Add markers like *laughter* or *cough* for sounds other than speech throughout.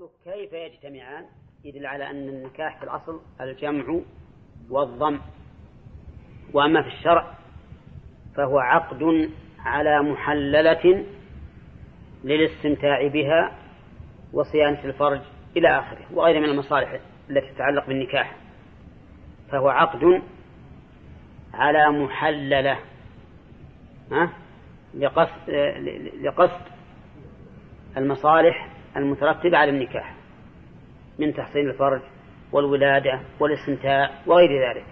قولك كيف يجتمعان؟ يدل على أن النكاح في الأصل الجمع والضم. وأما في الشرع فهو عقد على محللة للاستمتاع بها وصيانة الفرج إلى آخره وغير من المصالح التي تتعلق بالنكاح. فهو عقد على محللة لقصد لقصد المصالح المترتبة على النكاح من تحصين الفرج والولادة والاستمتاع وغير ذلك.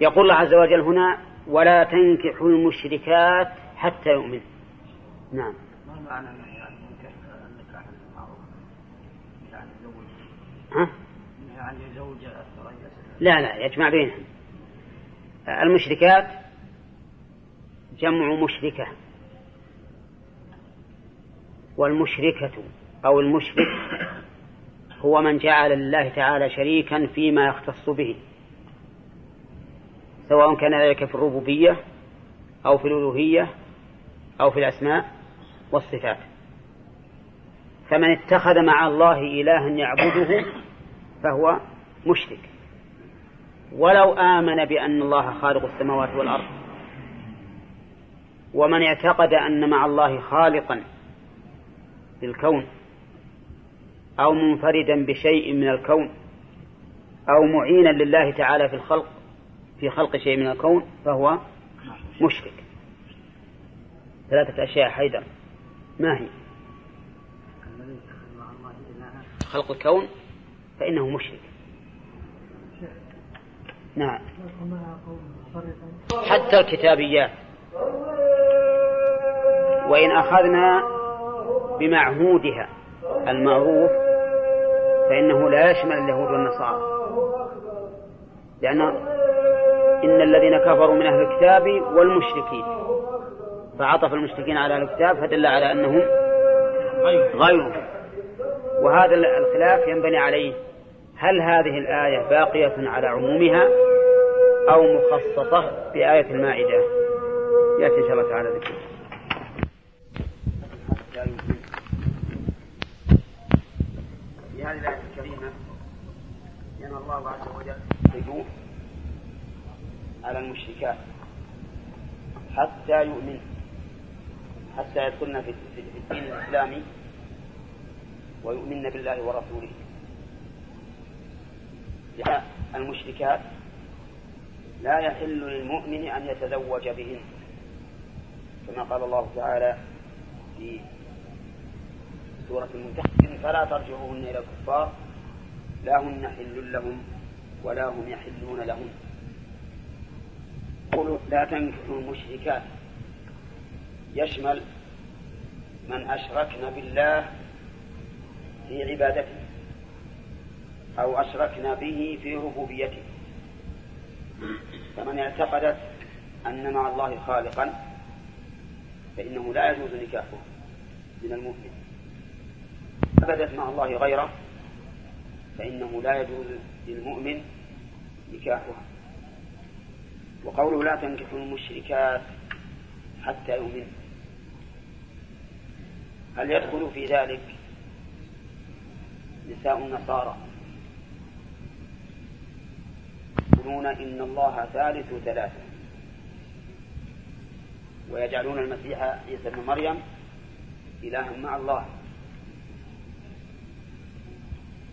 يقول الله عز وجل هنا ولا تنكحوا المشركات حتى يؤمن. نعم. ما معنى يعني يعني ها؟ يعني لا لا يجمع بينهم. المشركات جمع مشركة. والمشركة أو المشرك هو من جعل الله تعالى شريكا فيما يختص به سواء كان ذلك في الربوبية أو في الألوهية أو في الأسماء والصفات. فمن اتخذ مع الله إلها يعبده فهو مشرك. ولو آمن بأن الله خالق السماوات والأرض ومن اعتقد أن مع الله خالقا للكون أو منفردا بشيء من الكون أو معينا لله تعالى في الخلق في خلق شيء من الكون فهو مشرك. ثلاثة أشياء حيدر ما هي؟ خلق الكون فإنه مشرك. نعم. حتى الكتابيات. وإن أخذنا بمعهودها المعروف فإنه لا يشمل اليهود والنصارى. لأن إن الذين كفروا من أهل الكتاب والمشركين فعطف المشركين على أهل الكتاب فدل على أنهم غيرهم. وهذا الخلاف ينبني عليه هل هذه الآية باقية على عمومها أو مخصصة بآية المائدة؟ يأتي إن شاء الله تعالى ذكر في هذه الآية الكريمة. ينهى الله عز وجل الهجوم على المشركات حتى يؤمن حتى يدخلن في الدين الإسلامي ويؤمن بالله ورسوله. المشركات لا يحل للمؤمن أن يتزوج بهن كما قال الله تعالى في سورة الممتحن فلا ترجعوهن إلى الكفار. لا هن حل لهم ولا هم يحلون لهم. قولوا لا تنكحوا المشركات. يشمل من أشركن بالله في عبادته أو أشركنا به في ربوبيته. فمن اعتقدت أن مع الله خالقا فإنه لا يجوز نكاحه من المؤمن عبدت مع الله غيره فإنه لا يجوز للمؤمن نكاحها. وقوله لا تنكحوا المشركات حتى يؤمن. هل يدخل في ذلك نساء النصارى؟ يقولون إن الله ثالث ثلاثة. ويجعلون المسيح عيسى ابن مريم إلها مع الله.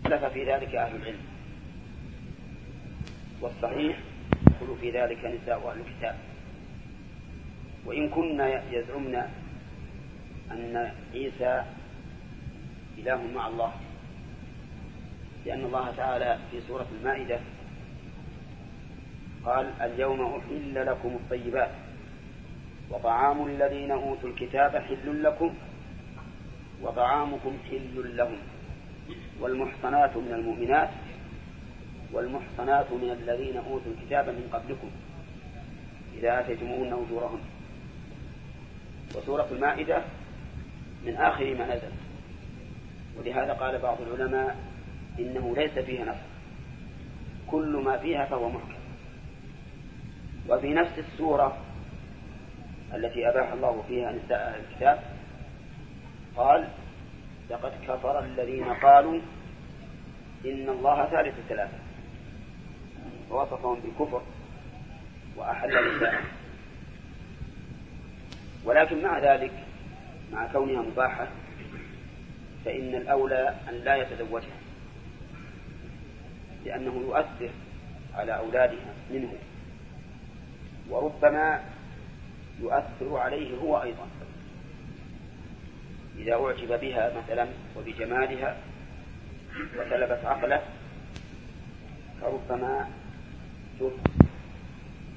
اختلف في ذلك أهل العلم. والصحيح يدخل في ذلك نساء أهل الكتاب. وإن كنا يزعمن أن عيسى إله مع الله لأن الله تعالى في سورة المائدة قال اليوم أحل لكم الطيبات وطعام الذين أوتوا الكتاب حل لكم وطعامكم حل لهم. والمحصنات من المؤمنات والمحصنات من الذين أوتوا الكتاب من قبلكم إذا آتيتموهن أجورهن. وسورة المائدة من آخر ما نزل. ولهذا قال بعض العلماء إنه ليس فيها نص. كل ما فيها فهو محكم. وفي نفس السورة التي أباح الله فيها نساء الكتاب قال لقد كفر الذين قالوا إن الله ثالث ثلاثة. ووصفهم بالكفر وأحل نساء ولكن مع ذلك مع كونها مباحة فإن الأولى أن لا يتزوجها لأنه يؤثر على أولادها منه. وربما يؤثر عليه هو أيضا. إذا أعجب بها مثلا وبجمالها وسلبت عقله. فربما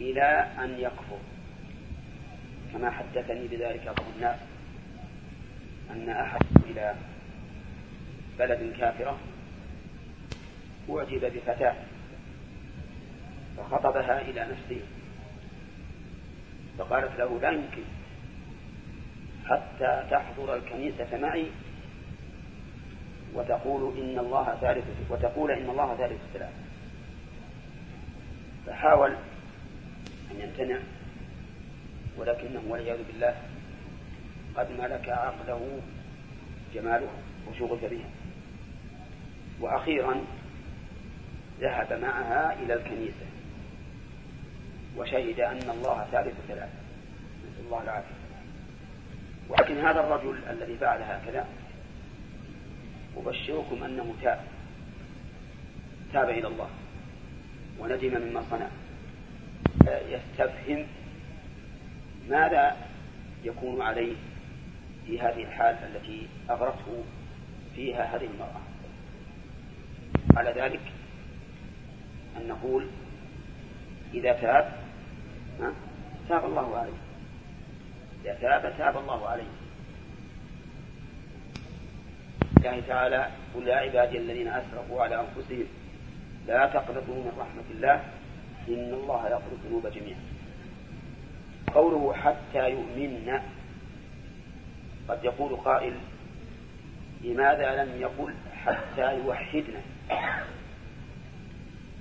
إلى أن يكفر كما حدثني بذلك بعض الناس أن أحد إلى بلد كافرة أعجب بفتاة فخطبها إلى نفسه فقالت له لا يمكن حتى تحضر الكنيسة معي وتقول إن الله ثالث وتقول إن الله ثالث الثلاث. فحاول أن يمتنع ولكنه والعياذ بالله قد ملك عقله جماله وشغل بها. وأخيرا ذهب معها إلى الكنيسة وشهد أن الله ثالث ثلاثة نسأل الله العافية. ولكن هذا الرجل الذي فعل هكذا أبشركم أنه تاب. تاب إلى الله. وندم مما صنع. يستفهم ماذا يكون عليه في هذه الحال التي أغرته فيها هذه المرأة. على ذلك أن نقول إذا تاب تاب الله عليه. إذا تاب تاب الله عليه. الله تعالى قل يا عبادي الذين أسرفوا على أنفسهم لا تقنطوا من رحمة الله إن الله يغفر الذنوب جميعا. قوله حتى يؤمن قد يقول قائل لماذا لم يقل حتى يوحدنا؟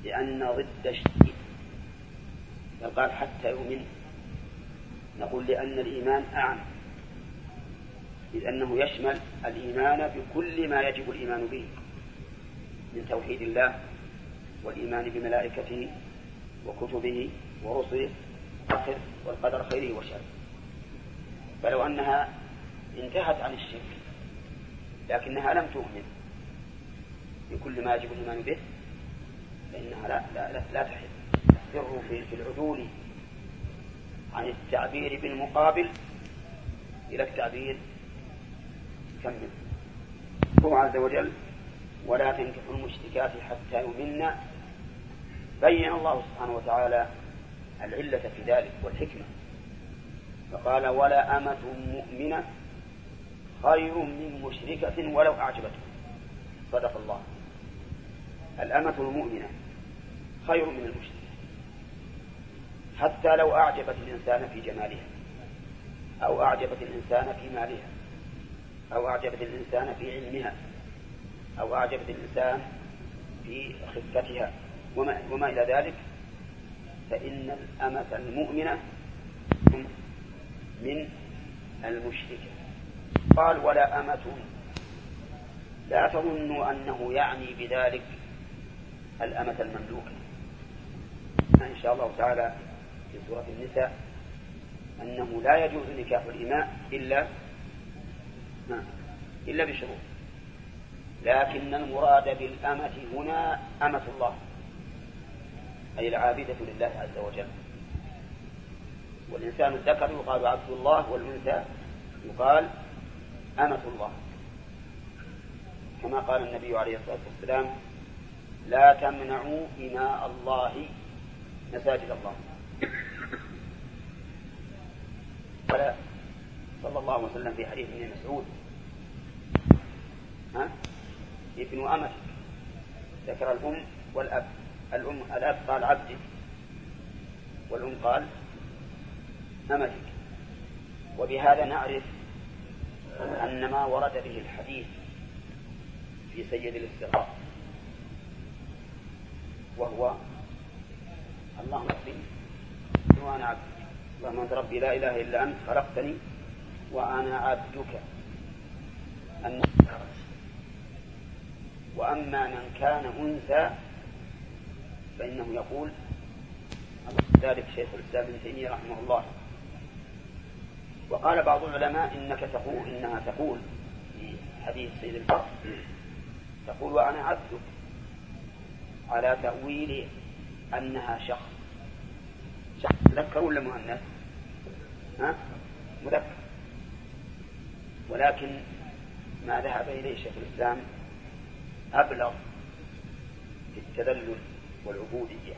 لأن ضد الشديد بل قال حتى يؤمن. نقول لأن الإيمان أعم. إذ أنه يشمل الإيمان بكل ما يجب الإيمان به من توحيد الله والإيمان بملائكته وكتبه ورسله والقدر خيره وشره. فلو أنها انتهت عن الشرك لكنها لم تؤمن بكل ما يجب الإيمان به فإنها لا لا لا, لا تحل. في, في العدول عن التعبير بالمقابل إلى التعبير كمل هو عز وجل ولا تنكحوا المشركات حتى يؤمن. بين الله سبحانه وتعالى العلة في ذلك والحكمة. فقال ولا أمة مؤمنة خير من مشركة ولو أعجبتكم. صدق الله. الأمة المؤمنة خير من المشركة. حتى لو أعجبت الإنسان في جمالها أو أعجبت الإنسان في مالها. أو أعجبت الإنسان في علمها أو أعجبت الإنسان في خفتها. وما, وما إلى ذلك؟ فإن الأمة المؤمنة من المشركة قال ولا أمة لا تظنوا أنه يعني بذلك الأمة المملوكة. إن شاء الله تعالى في سورة النساء أنه لا يجوز نكاح الإماء إلا إلا بشروط. لكن المراد بالأمة هنا أمة الله. أي العابدة لله عز وجل. والإنسان الذكر يقال عبد الله والأنثى يقال أمة الله. كما قال النبي عليه الصلاة والسلام لا تمنعوا إماء الله مساجد الله. قال صلى الله عليه وسلم في حديث ابن مسعود. ها؟ ابن أمتك ذكر الأم والأب. الأم الأب قال عبدك والأم قال أمتك وبهذا نعرف أن ما ورد به الحديث في سيد الاستغراق. وهو اللهم ربي وأنا عبدك. اللهم أنت ربي لا إله إلا أنت خلقتني وأنا عبدك أن وأما من كان أنثى فإنه يقول ذلك شيخ الإسلام ابن تيمية رحمه الله وقال بعض العلماء إنك تقول إنها تقول في حديث سيد البر تقول وأنا عبدك على تأويل أنها شخص شخص مذكر ولا مؤنث؟ ها؟ مذكر ولكن ما ذهب إليه شيخ الإسلام أبلغ في التذلل والعبودية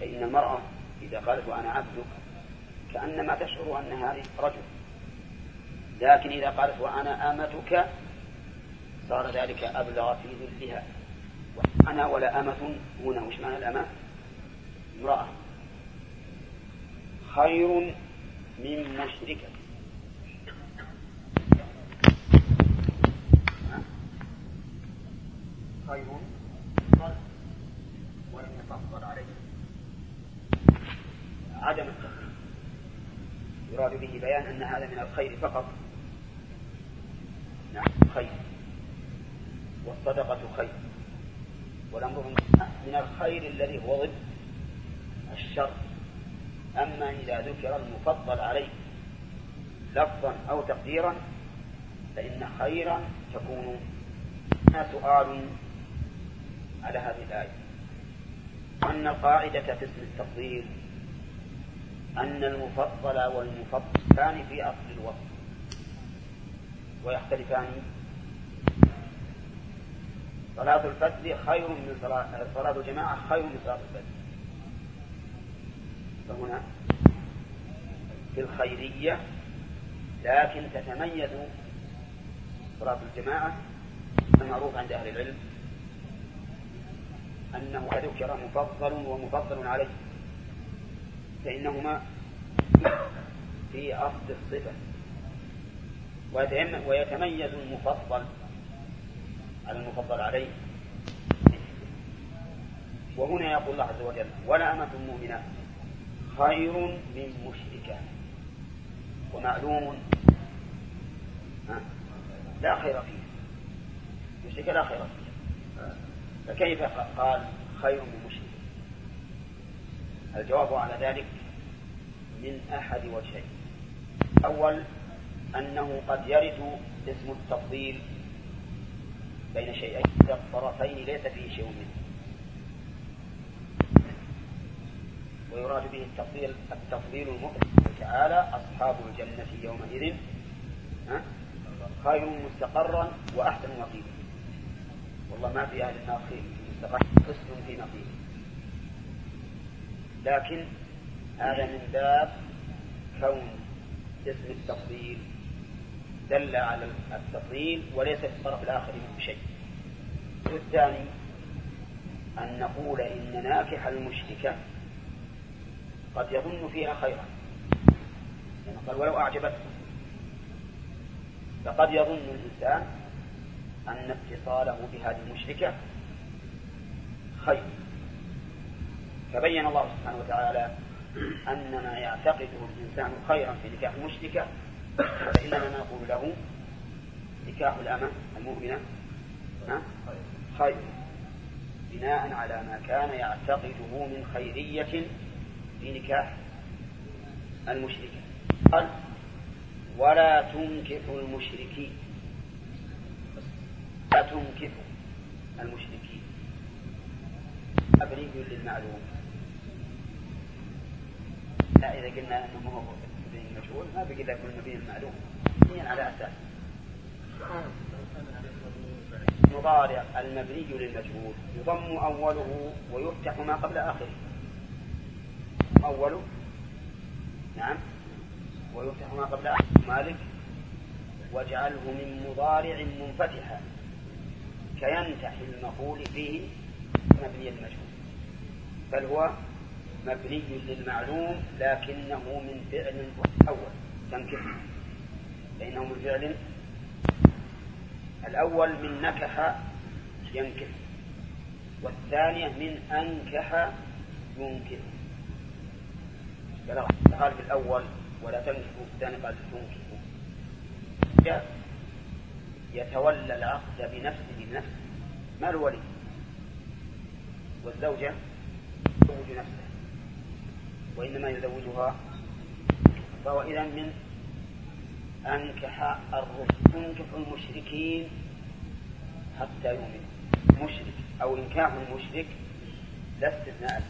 فإن المرأة إذا قالت وأنا عبدك كأنما تشعر أن هذه رجل لكن إذا قالت وأنا أمتك صار ذلك أبلغ في ذلها أنا ولا أمة هنا وش معنى الأمة؟ امرأة. خير من مشركة. خير ولم يفضل عليه. عدم التفضيل. يراد به بيان أن هذا من الخير فقط. نعم خير. والصدقة خير. والأمر من الخير الذي هو ضد الشر. أما إذا ذكر المفضل عليه لفظا أو تقديرا فإن خيرا تكون. سؤال على هذه الآية. أن القاعدة في اسم التفضيل أن المفضل والمفضلان في أصل الوصف. ويختلفان. صلاة الفجر خير من صلاة صلاة الجماعة خير من صلاة الفجر. فهنا في الخيرية لكن تتميز صلاة الجماعة المعروف عند أهل العلم أنه ذكر مفضل ومفضل عليه فإنهما في أصل الصفة. ويتميز المفضل على المفضل عليه. وهنا يقول الله عز وجل ولا أمة مؤمنة خير من مشركة. ومعلوم لا خير فيه. مشركة لا خير فيه. فكيف قال خير من مشرك؟ الجواب على ذلك من أحد وجهين. أول أنه قد يرد اسم التفضيل بين شيئين. الطرفين ليس فيه شيء منه. ويراد به التفضيل التفضيل المطلق تعالى أصحاب الجنة يومئذ خير مستقرا وأحسن مقيما والله ما في أهل النار خير مستقر قسم في نقيم لكن هذا من باب كون اسم التفضيل دل على التفضيل وليس في الطرف الآخر منه شيء. الثاني أن نقول إن ناكح المشركة قد يظن فيها خيرا. يعني قال ولو أعجبته. فقد يظن الإنسان أن اتصاله بهذه المشركة. خير. فبين الله سبحانه وتعالى أن ما يعتقده الإنسان خيرا في نكاح المشركة فإننا نقول له نكاح الأمة المؤمنة. خير. بناء على ما كان يعتقده من خيرية في نكاح المشركين قال ولا تنكحوا المشركين. لا المشركين. مبني للمعلوم. لا إذا قلنا أنه هو مبني المجهول ما بقي يكون مبني المعلوم. مبني على أساس. المضارع المبني للمجهول. يضم أوله ويفتح ما قبل آخره. أوله. نعم. ويفتح ما قبل آخره. مالك. واجعله من مضارع منفتحا كينتح المقول فيه مبني المجهول. بل هو مبني للمعلوم لكنه من فعل أول. تنكر. فإنه من فعل الأول من نكح ينكح والثانية من أنكح ينكح قال في الأول ولا تنكحوا الثاني قال تنكحوا. يتولى العقد بنفسه بنفسه ما الولي والزوجة تزوج نفسها. وإنما يزوجها فهو إذا من أنكح الرسل تنكح المشركين حتى يؤمن مشرك أو إنكاح المشرك لا استثناء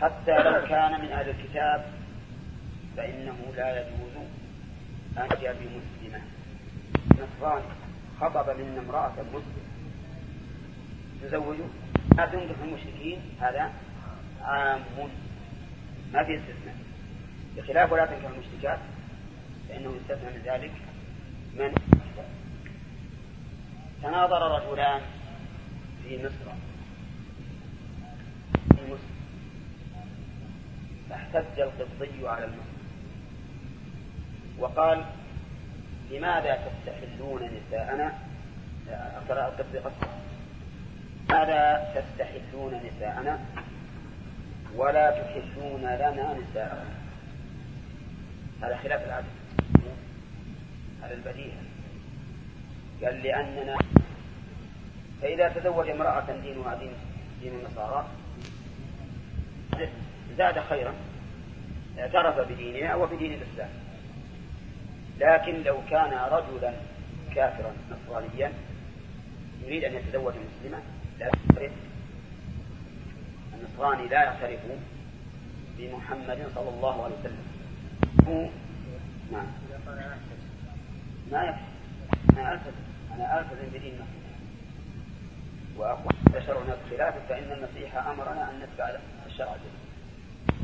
حتى لو كان من أهل الكتاب فإنه لا يجوز أن يأتي بمسلمة. نصراني. خطب منا امرأة مسلم تزوجه ما تنكح المشركين. هذا عام. ما في استثناء. بخلاف ولا تنكح المشركات فإنه يستثنى من ذلك من تناظر رجلان في مصر. في مصر. فاحتج القبطي على المصري وقال لماذا تستحلون نساءنا؟ أقرأ القبطي قصة ماذا تستحلون نساءنا؟ ولا تحلون لنا نساءنا. هذا خلاف العدل. على البديهة. قال لأننا فإذا تزوج امرأة دينها دين دين النصارى زاد خيرا اعترف بدينها وبدين الإسلام. لكن لو كان رجلا كافرا نصرانيا يريد أن يتزوج مسلما لا يعترف. النصراني لا يعترف بمحمد صلى الله عليه وسلم. هو نعم ما يكفي أنا ألتزم أنا ألتزم بدين المسيح وأقول شرعنا بخلافه فإن المسيح أمرنا أن نتبع الشرع الجديد.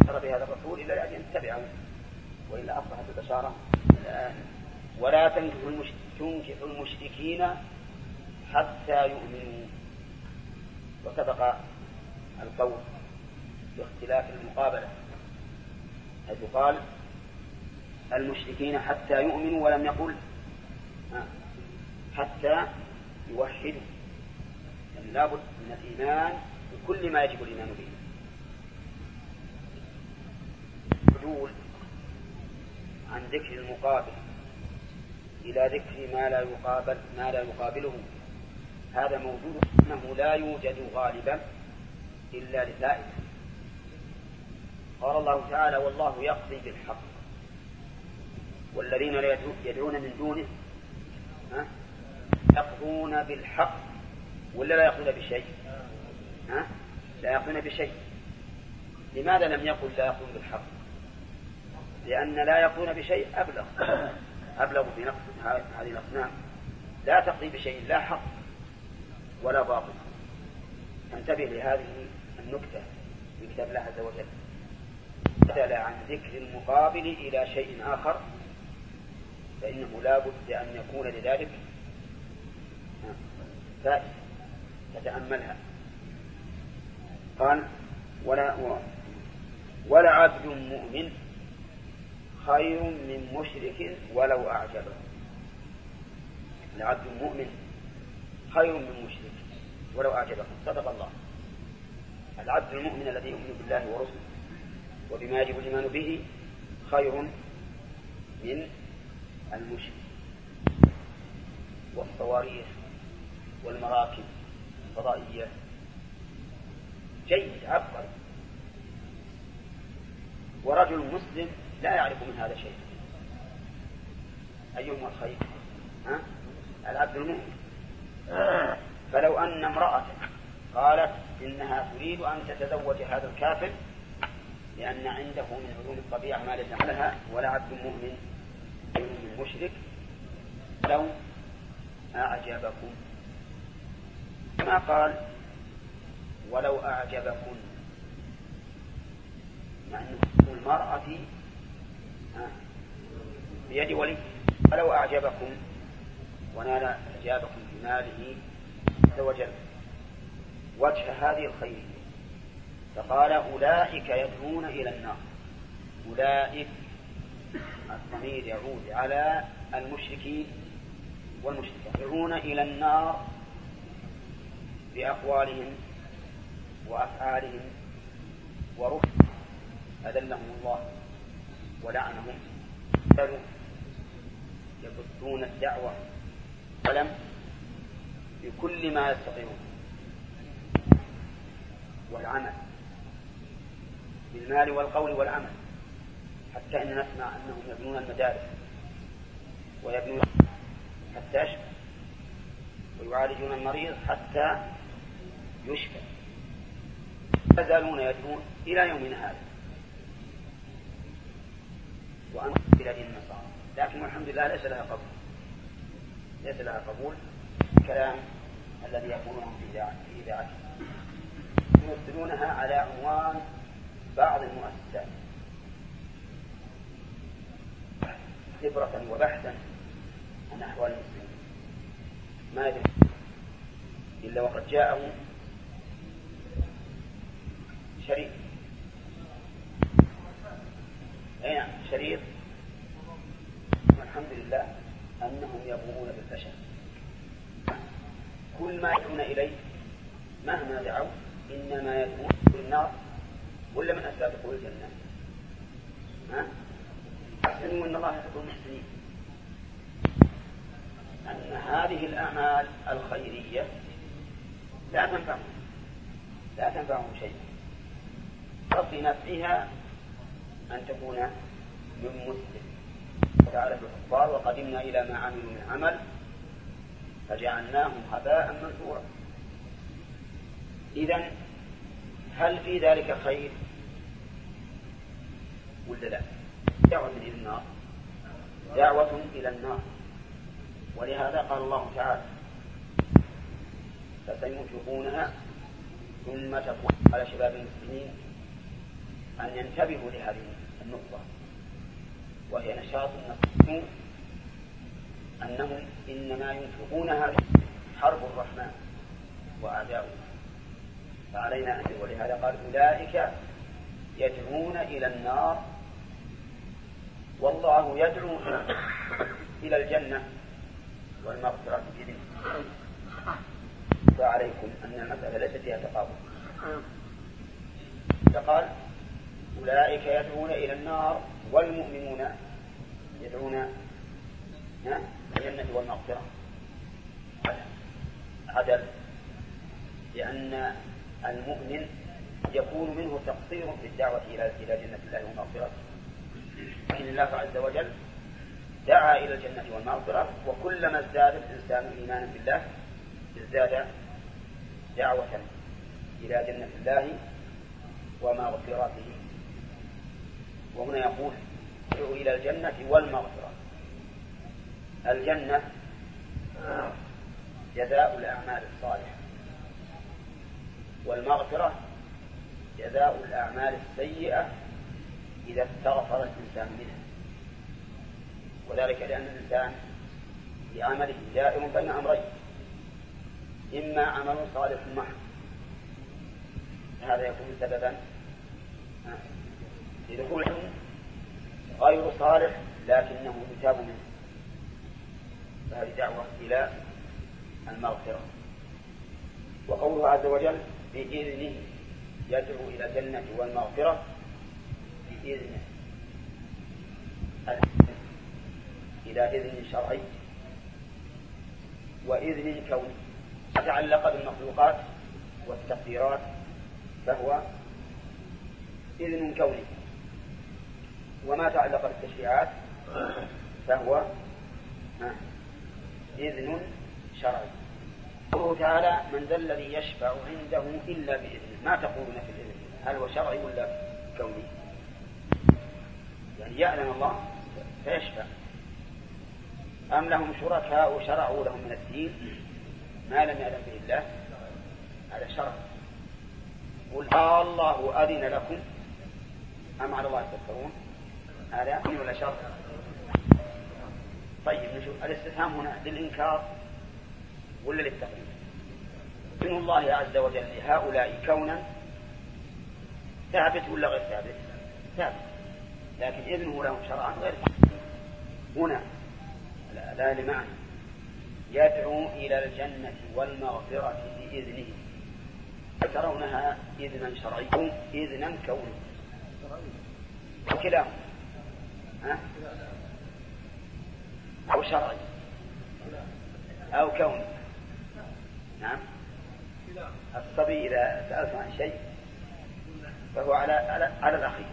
ترى بهذا الرسول إلا أن نتبعه وإلا أصبحت البشارة ولا تنكح المشركين حتى يؤمنوا. وسبق القول باختلاف المقابلة حيث قال المشركين حتى يؤمنوا ولم يقل. حتى يوحدوا. يعني لابد من الإيمان بكل ما يجب الإيمان به. العدول عن ذكر المقابل إلى ذكر ما لا يقابل ما لا يقابله. هذا موجود أنه لا يوجد غالبا إلا لسائل قال الله تعالى والله يقضي بالحق. والذين يدعون من دونه يقضون بالحق ولا لا يقضون بشيء ها؟ لا يقضون بشيء لماذا لم يقل لا يقضون بالحق؟ لأن لا يقضون بشيء أبلغ. *coughs* أبلغ في نقص هذه الأصنام. لا تقضي بشيء لا حق ولا باطل. انتبه لهذه النكتة في كتاب الله عز وجل. بدل عن ذكر المقابل إلى شيء آخر فإنه لا بد أن يكون لذلك فائدة تتأملها. قال ولا ولا عبد مؤمن خير من مشرك ولو أعجبه. لعبد مؤمن خير من مشرك ولو أعجبه. صدق الله. العبد المؤمن الذي يؤمن بالله ورسله وبما يجب الإيمان به خير من المشرك. والصواريخ والمراكب الفضائية. جيد عبقري. ورجل مسلم لا يعرف من هذا شيء. أيهما الخير؟ ها؟ العبد المؤمن. فلو أن امرأة قالت إنها تريد أن تتزوج هذا الكافر لأن عنده من علوم الطبيعة ما ليس لها ولا عبد مؤمن من مشرك لو أعجبكم. كما قال؟ ولو أعجبكم مع أن المرأة بيد ولي. ولو أعجبكم ونال إعجابكم بماله عز وجل وجه هذه الخير. فقال أولئك يدعون إلى النار. أولئك الضمير يعود على المشركين والمشركات يدعون إلى النار بأقوالهم وأفعالهم ورفض أذلهم الله. ولعنهم يبثون الدعوة ولم بكل ما يستطيعون. والعمل بالمال والقول والعمل حتى إن نسمع أنهم يبنون المدارس ويبنون حتى يشفى ويعالجون المريض حتى يشفى. يزالون يدعون إلى يومنا هذا. وأن إلى دين النصارى. لكن الحمد لله ليس لها قبول. ليس لها قبول الكلام الذي يقولونه في إذاعته يمثلونها على عنوان بعض المؤسسات. خبرة وبحثا عن أحوال المسلمين. ما يدري إلا وقد جاءه شريط نعم شريط. والحمد لله أنهم يبغون بالفشل كل ما يدعون إليه مهما دعوا إنما يدعون بالنار ولا من أسباب دخول الجنة. ها؟ أحسنوا أن الله يحب المحسنين. أن هذه الأعمال الخيرية لا تنفعهم. لا تنفعهم شيء ففي نفسها أن تكون من مسلم. تعالى الكفار وقدمنا إلى ما عملوا من عمل فجعلناهم هباء منثورا. إذا هل في ذلك خير ولا لا؟ دعوة إلى النار. دعوة إلى النار. ولهذا قال الله تعالى فسينفقونها ثم تكون. على شباب المسلمين أن ينتبهوا لهذه النقطة. وهي نشاط النصر أنهم إنما ينفقونها حرب الرحمن وأعداؤه فعلينا أن ولهذا قال أولئك يدعون إلى النار. والله يدعو إلى الجنة والمغفرة بإذنه. فعليكم أن المسألة ليست فيها تقابل. فقال أولئك يدعون إلى النار والمؤمنون يدعون الجنة والمغفرة. عدل لأن المؤمن يكون منه تقصير في الدعوة إلى إلى جنة الله ومغفرته فإن الله عز وجل دعا إلى الجنة والمغفرة وكلما ازداد الإنسان إيمانا بالله ازداد دعوة إلى جنة الله ومغفرته. وهنا يقول ادعو إلى الجنة والمغفرة. الجنة جزاء الأعمال الصالحة والمغفرة جزاء الأعمال السيئة إذا استغفر الإنسان منها. وذلك لأن الإنسان في عمله دائم بين أمرين إما عمل صالح محض هذا يكون سببا. لدخول غير صالح لكنه يتاب منه. فهذه دعوة إلى المغفرة. وقوله عز وجل بإذنه يدعو إلى الجنة والمغفرة. بإذنه. إلى إذن شرعي. وإذن كوني تعلق بالمخلوقات والتقديرات فهو إذن كوني وما تعلق بالتشريعات فهو إذن شرعي. قوله تعالى من ذا الذي يشفع عنده إلا بإذنه. ما تقولون في الإذن؟ هل هو شرعي ولا كوني؟ يعني يعلم الله فيشفع. أم لهم شركاء شرعوا لهم من الدين؟ ما لم يعلم به الله. هذا شرع. قل الله أذن لكم. أم على الله تذكرون هذا ولا شرط طيب نشوف. الاستفهام هنا للإنكار ولا للتقليد إذن الله عز وجل لهؤلاء كونا ثابت ولا غير ثابت؟ ثابت. لكن إذنه لهم شرعا غير ثابت. هنا لا لمعنى. يدعو إلى الجنة والمغفرة بإذنه. ترونها إذنا شرعيا إذنا كونيا. وكلاهما. أو شرعي. أو كوني. نعم. الصبي إذا سألت عن شيء فهو على على, على الأخير.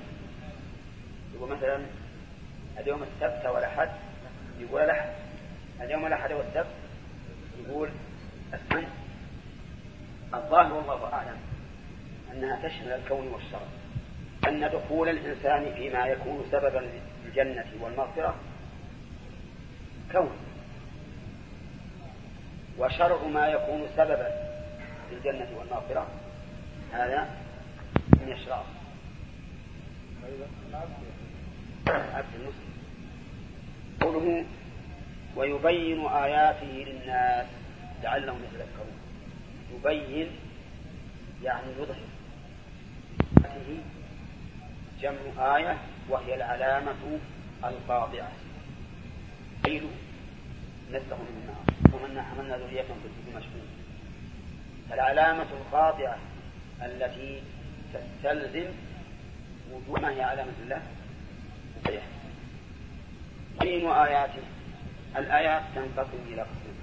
يقول مثلا اليوم السبت والأحد يقول الأحد. اليوم الأحد والسبت يقول السبت. الظاهر والله أعلم أنها تشمل الكون والشرع. أن دخول الإنسان فيما يكون سببا للجنة والمغفرة كون. وشرع ما يكون سببا للجنة والمغفرة. هذا من إشراف. عبد المسلم. قوله ويبين آياته للناس لعلهم يتذكرون. يبين يعني يظهر. هذه جمع آية وهي العلامة القاطعة. قيل نزه من النار ومنا حملنا ذريتهم في الكتب مشهور العلامة القاطعة التي تستلزم وجود ما هي علامة الله. دين آياته. الآيات تنقسم إلى قسم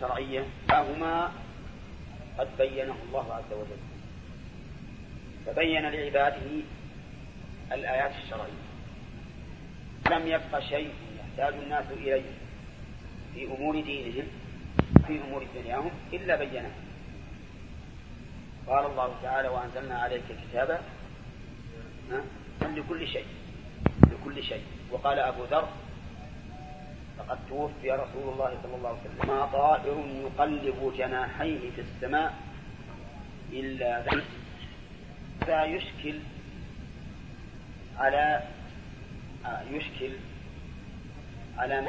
شرعية فهما قد بينه الله عز وجل. فبين لعباده الآيات الشرعية. لم يبق شيء يحتاج الناس إليه في أمور دينهم في أمور دنياهم إلا بينه. قال الله تعالى وأنزلنا عليك كتابا لكل شيء لكل شيء. وقال أبو ذر فقد توفي رسول الله صلى الله عليه وسلم ما طائر يقلب جناحيه في السماء إلا ذا يشكل على آه، يشكل على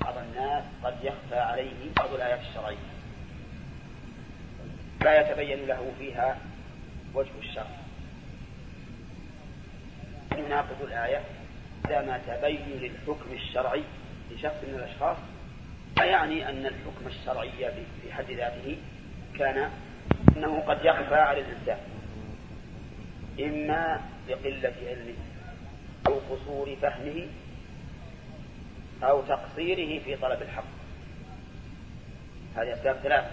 بعض الناس قد يخفى عليه بعض الآيات الشرعية. لا يتبين له فيها وجه الشرع. يناقض الآية ما تبين الحكم الشرعي لشخص من الأشخاص لا يعني أن الحكم الشرعي في حد ذاته كان أنه قد يخفى على الإنسان. إما لقلة علمه أو قصور فهمه أو تقصيره في طلب الحق. هذه أسباب ثلاثة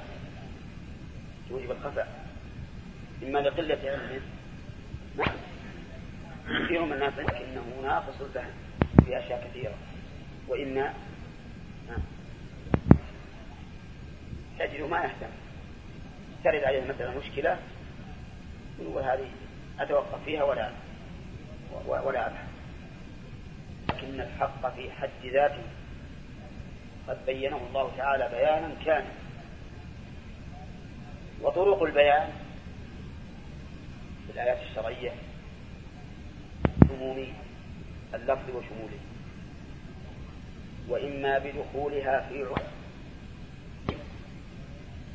توجب الخفاء. إما لقلة علمه. كثير من الناس إنه ناقص الفهم في أشياء كثيرة. وإما تجد ما يهتم ترد عليه مثلا مشكلة يقول هذه أتوقف فيها ولا ولا أبحث لكن الحق في حد ذاته. قد بينه الله تعالى بيانا كاملا. وطرق البيان في الآيات الشرعية عموم اللفظ وشموله. وإما بدخولها في عرف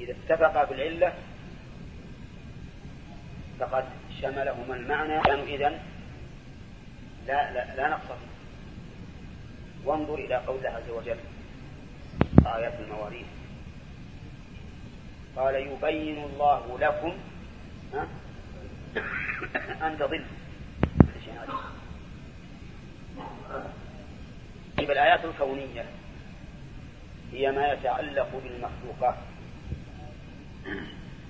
إذا اتفقا بالعلة فقد شملهما المعنى. كانوا إذن لا, لا, لا نقص وانظر إلى قوله عز وجل آيات المواريث. قال يبين الله لكم *coughs* أن تضل طيب الآيات الكونية هي ما يتعلق بالمخلوقات.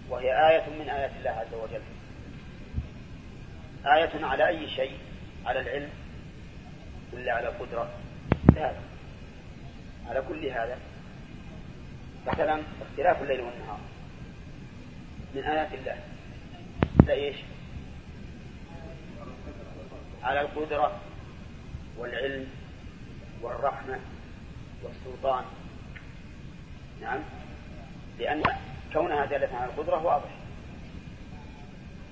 وهي آية من آيات الله عز وجل. آية على أي شيء؟ على العلم ولا على القدرة؟ لا. على كل هذا. مثلا اختلاف الليل والنهار. من آيات الله. لا إيش؟ على القدرة والعلم والرحمة والسلطان. نعم. لأن كونها دالة على القدرة واضح.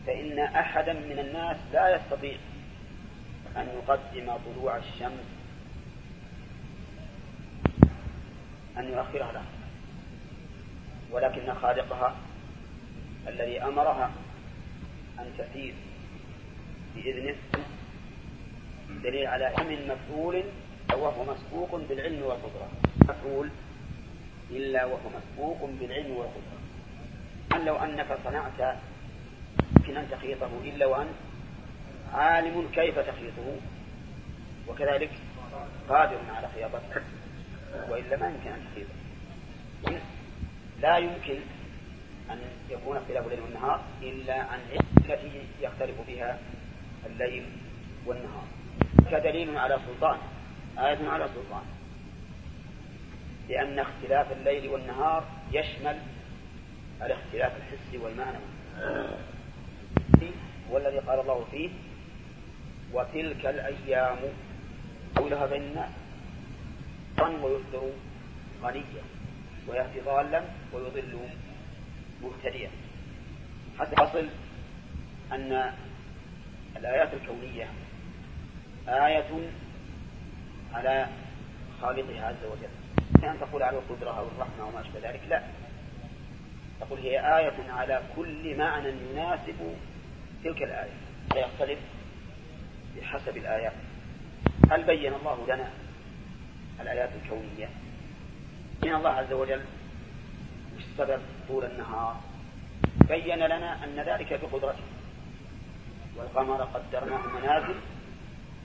فإن أحدا من الناس لا يستطيع أن يقدم طلوع الشمس أن يؤخرها له ولكن خالقها الذي أمرها أن تسير بإذنه دليل على علم مفعول وهو مسبوق بالعلم والقدرة. مفعول إلا وهو مسبوق بالعلم والقدرة. أن لو أنك صنعت يمكن أن تخيطه إلا وأنت عالم كيف تخيطه. وكذلك قادر على خياطتها وإلا ما يمكن أن تخيط لا يمكن أن يكون اختلاف الليل والنهار إلا عن التي يختلف بها الليل والنهار. كدليل على سلطان. آية على سلطان. لأن اختلاف الليل والنهار يشمل الاختلاف الحسي والمعنوي. والذي قال الله فيه وتلك الأيام قولها بين الناس. ويصدر غنيا ويهدي ضالا ويضل مهتديا حتى أصل أن الآيات الكونية آية على خالقها عز وجل. كان تقول على القدرة أو الرحمة وما أشبه ذلك؟ لا. تقول هي آية على كل معنى يناسب تلك الآية ويختلف بحسب الآيات. هل بين الله لنا الآيات الكونية؟ من الله عز وجل وش سبب طول النهار. بين لنا أن ذلك بقدرته. والقمر قدرناه منازل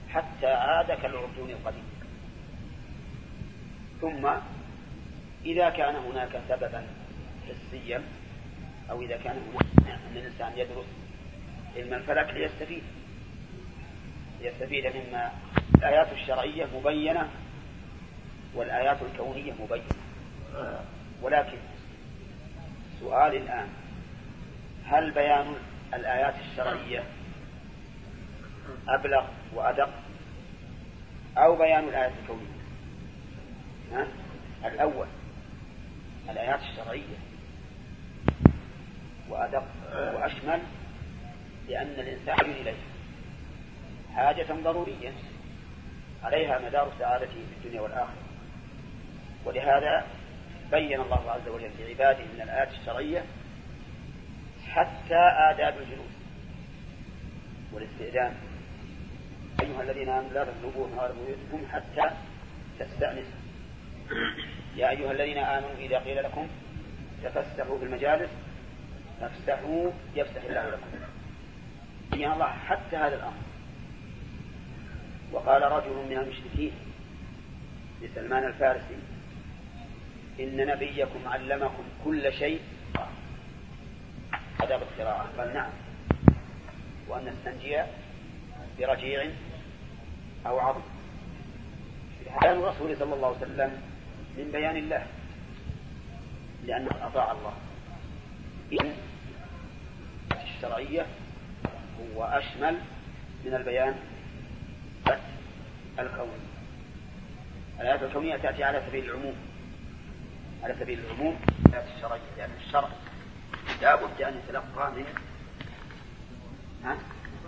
حتى عاد كالعرجون القديم. ثم إذا كان هناك سببا حسيا أو إذا كان أن الإنسان يدرس علم الفلك ليستفيد. ليستفيد مما الآيات الشرعية مبينة والآيات الكونية مبينة. ولكن سؤال الآن هل بيان الآيات الشرعية أبلغ وأدق أو بيان الآيات الكونية؟ ها؟ الأول الآيات الشرعية. وأدق وأشمل لأن الإنسان إليه. حاجة ضرورية عليها مدار سعادته في الدنيا والآخرة. ولهذا بين الله عز وجل لعباده من الآيات الشرعية حتى آداب الجلوس والاستئذان. أيها الذين آمنوا لا تطلبوا نهار بيوتكم حتى تستأنسوا يا أيها الذين آمنوا إذا قيل لكم تفسحوا في المجالس فافسحوا يفسح الله لكم. بين الله حتى هذا الأمر. وقال رجل من المشركين لسلمان الفارسي إن نبيكم علمكم كل شيء. أدب القراءة. قال نعم. وأن نستنجي برجيع أو عظم كان الرسول صلى الله عليه وسلم من بيان الله لأنه أطاع الله. إن الشرعية هو أشمل من البيان الكوني. الآيات الكونية تأتي على سبيل العموم. على سبيل العموم الآيات الشرعية لأن الشرع لا بد أن يتلقى من ها؟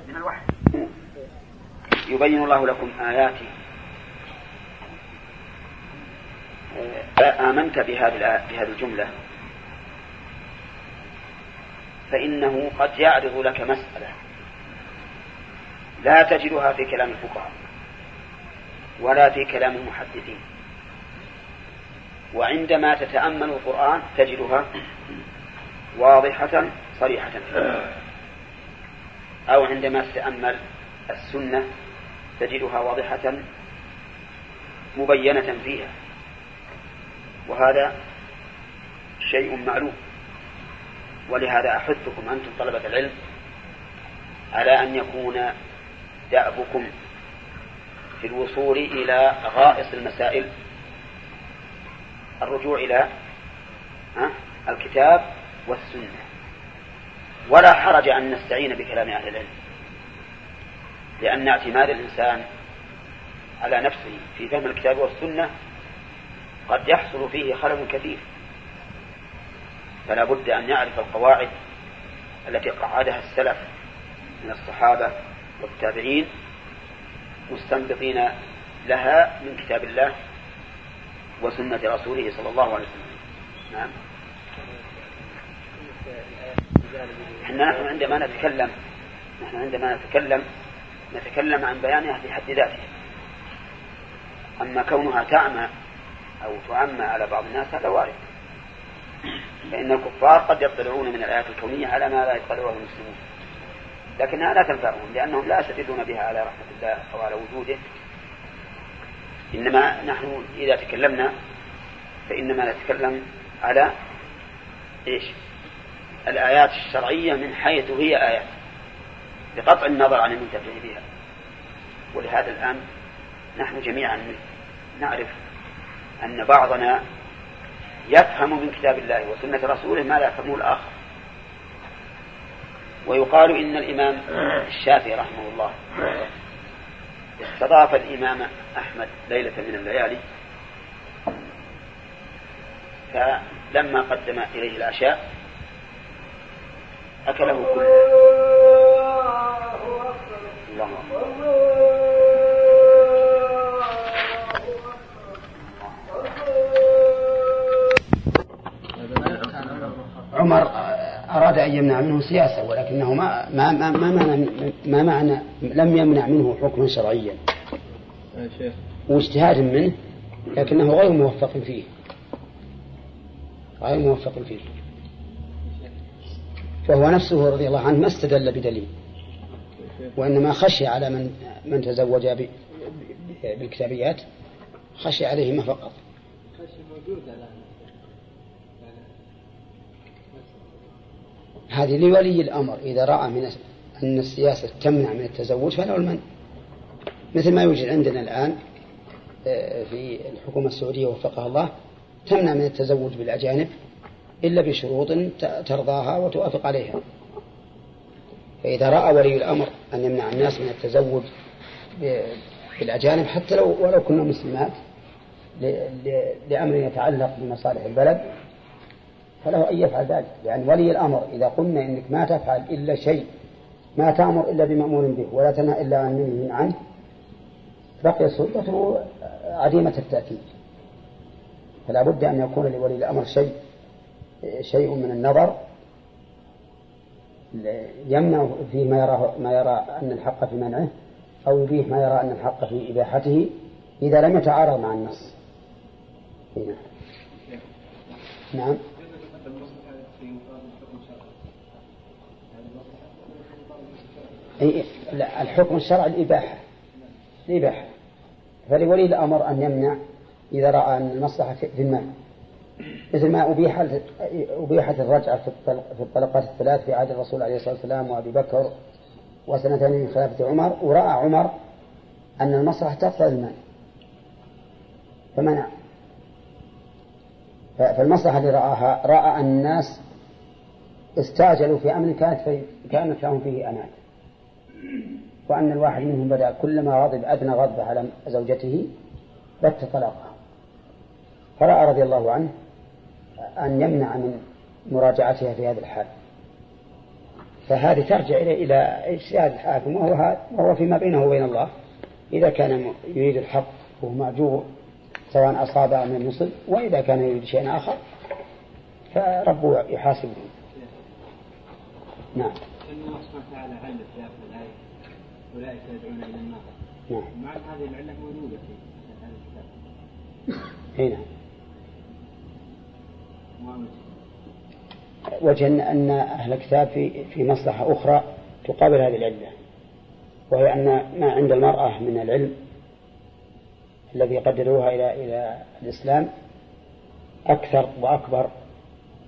من الوحي. يبين الله لكم آياته آمنت بهذه بهذه الجملة. فإنه قد يعرض لك مسألة لا تجدها في كلام الفقهاء ولا في كلام المحدثين. وعندما تتأمل القرآن تجدها واضحة صريحة. أو عندما تتأمل السنة تجدها واضحة مبينة فيها. وهذا شيء معلوم. ولهذا أحثكم أنتم طلبة العلم على أن يكون دأبكم في الوصول إلى غائص المسائل. الرجوع إلى الكتاب والسنة. ولا حرج أن نستعين بكلام أهل العلم لأن اعتماد الإنسان على نفسه في فهم الكتاب والسنة قد يحصل فيه خلل كثير فلا بد أن يعرف القواعد التي قعدها السلف من الصحابة والتابعين مستنبطين لها من كتاب الله وسنة رسوله صلى الله عليه وسلم. نعم. إحنا نحن عندما نتكلم نحن عندما نتكلم نتكلم عن بيانها في حد ذاته. أما كونها تعمى أو تعمى على بعض الناس هذا وارد. فإن الكفار قد يطلعون من الآيات الكونية على ما لا يطلعه المسلمون. لكنها لا تنفعهم لأنهم لا يستدلون بها على رحمة الله أو على وجوده. إنما نحن إذا تكلمنا فإنما نتكلم على إيش؟ الآيات الشرعية من حيث هي آيات بقطع النظر عن المنتفع بها. ولهذا الآن نحن جميعا نعرف أن بعضنا يفهم من كتاب الله وسنة رسوله ما لا يفهمه الآخر. ويقال إن الإمام الشافعي رحمه الله استضاف الإمام أحمد ليلة من الليالي فلما قدم إليه العشاء أكله كله. الله عمر أراد أن يمنع منه سياسة ولكنه ما ما ما ما معنى ما معنى لم يمنع منه حكما شرعيا. واجتهاد منه لكنه غير موفق فيه. غير موفق فيه. فهو نفسه رضي الله عنه ما استدل بدليل وإنما خشي على من من تزوج بالكتابيات خشي عليهما فقط. هذه لولي الأمر. إذا رأى من أن السياسة تمنع من التزوج فله المنع. مثل ما يوجد عندنا الآن آه، في الحكومة السعودية وفقها الله تمنع من التزوج بالأجانب إلا بشروط ترضاها وتوافق عليها. فإذا رأى ولي الأمر أن يمنع الناس من التزوج بالأجانب حتى لو ولو كنا مسلمات لأمر يتعلق بمصالح البلد فله أن يفعل ذلك. لأن ولي الأمر إذا قلنا إنك ما تفعل إلا شيء ما تأمر إلا بمأمور به ولا تنهى إلا عن منه عنه بقي سلطته عديمة التأكيد. فلا بد أن يكون لولي الأمر شيء شيء من النظر يمنع فيه ما يرى ما يرى أن الحق في منعه أو يبيه ما يرى أن الحق في إباحته إذا لم يتعارض مع النص. هنا. نعم. الحكم الشرعي الإباحة. الإباحة. فلولي الأمر أن يمنع إذا رأى أن المصلحة في المال. مثل ما أبيح أبيحت الرجعة في الطلقات الثلاث في عهد الرسول عليه الصلاة والسلام وأبي بكر وسنتين من خلافة عمر ورأى عمر أن المصلحة تقتضي المال. فمنع. فالمصلحة اللي رآها رأى أن الناس استعجلوا في أمر كانت كانت لهم فيه أمان وأن الواحد منهم بدأ كلما غضب أدنى غضبه على زوجته بت طلاقها فرأى رضي الله عنه أن يمنع من مراجعتها في هذا الحال. فهذه ترجع إلى إلى اجتهاد الحاكم وهو وهو فيما بينه وبين الله. إذا كان يريد الحق وهو مأجور سواء أصاب من المصل وإذا كان يريد شيئا آخر فربه يحاسبه. نعم. الله سبحانه وتعالى علم في آخر الآية أولئك يدعون إلى النار. نعم. مع هذه العلة موجودة في هذا الكتاب. أي نعم. وجه أن أهل الكتاب في في مصلحة أخرى تقابل هذه العلة وهي أن ما عند المرأة من العلم الذي يقدروها إلى إلى الإسلام أكثر وأكبر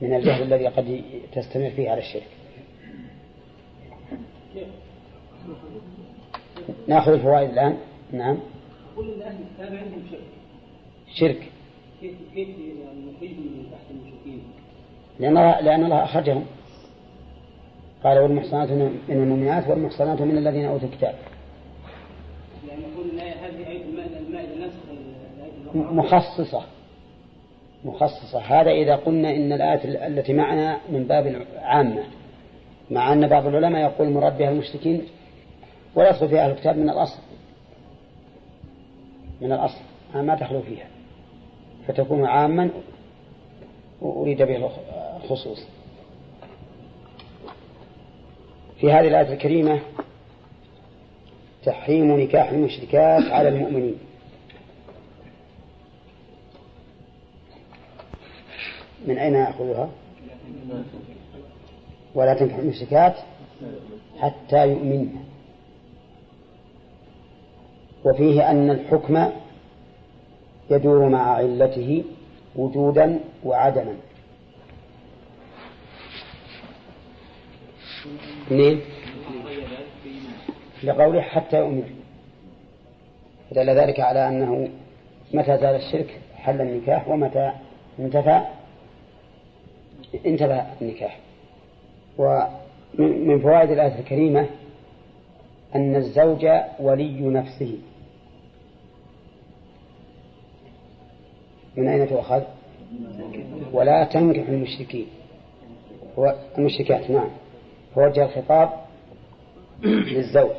من الجهل الذي قد تستمر فيه على الشرك. ناخذ الفوائد الآن. نعم. أن أهل الكتاب عندهم شرك؟ شرك. كيف كيف نخرجهم من تحت المشركين؟ لأن الله لأن الله أخرجهم. قال والمحصنات من المؤمنات والمحصنات من الذين أوتوا الكتاب. يعني يقول الآية هذه آية المائدة نسخ مخصصة. مخصصة. هذا إذا قلنا إن الآية التي معنا من باب عامة. مع أن بعض العلماء يقول مراد بها المشركين يدخل فيها أهل الكتاب من الأصل. من الأصل. ما تخلو فيها. فتكون عاما وأريد به الخصوص. في هذه الآية الكريمة تحريم نكاح المشركات على المؤمنين. من أين أخذها؟ ولا تنكح المشركات حتى يؤمن وفيه أن الحكم يدور مع علته وجودا وعدما. منين؟ لقوله حتى يؤمن. دل ذلك على أنه متى زال الشرك حل النكاح ومتى انتفى انتفى النكاح. ومن فوائد الآية الكريمة أن الزوج ولي نفسه. من أين تؤخذ؟ ولا تنكح المشركين. المشركات نعم. فوجه الخطاب للزوج.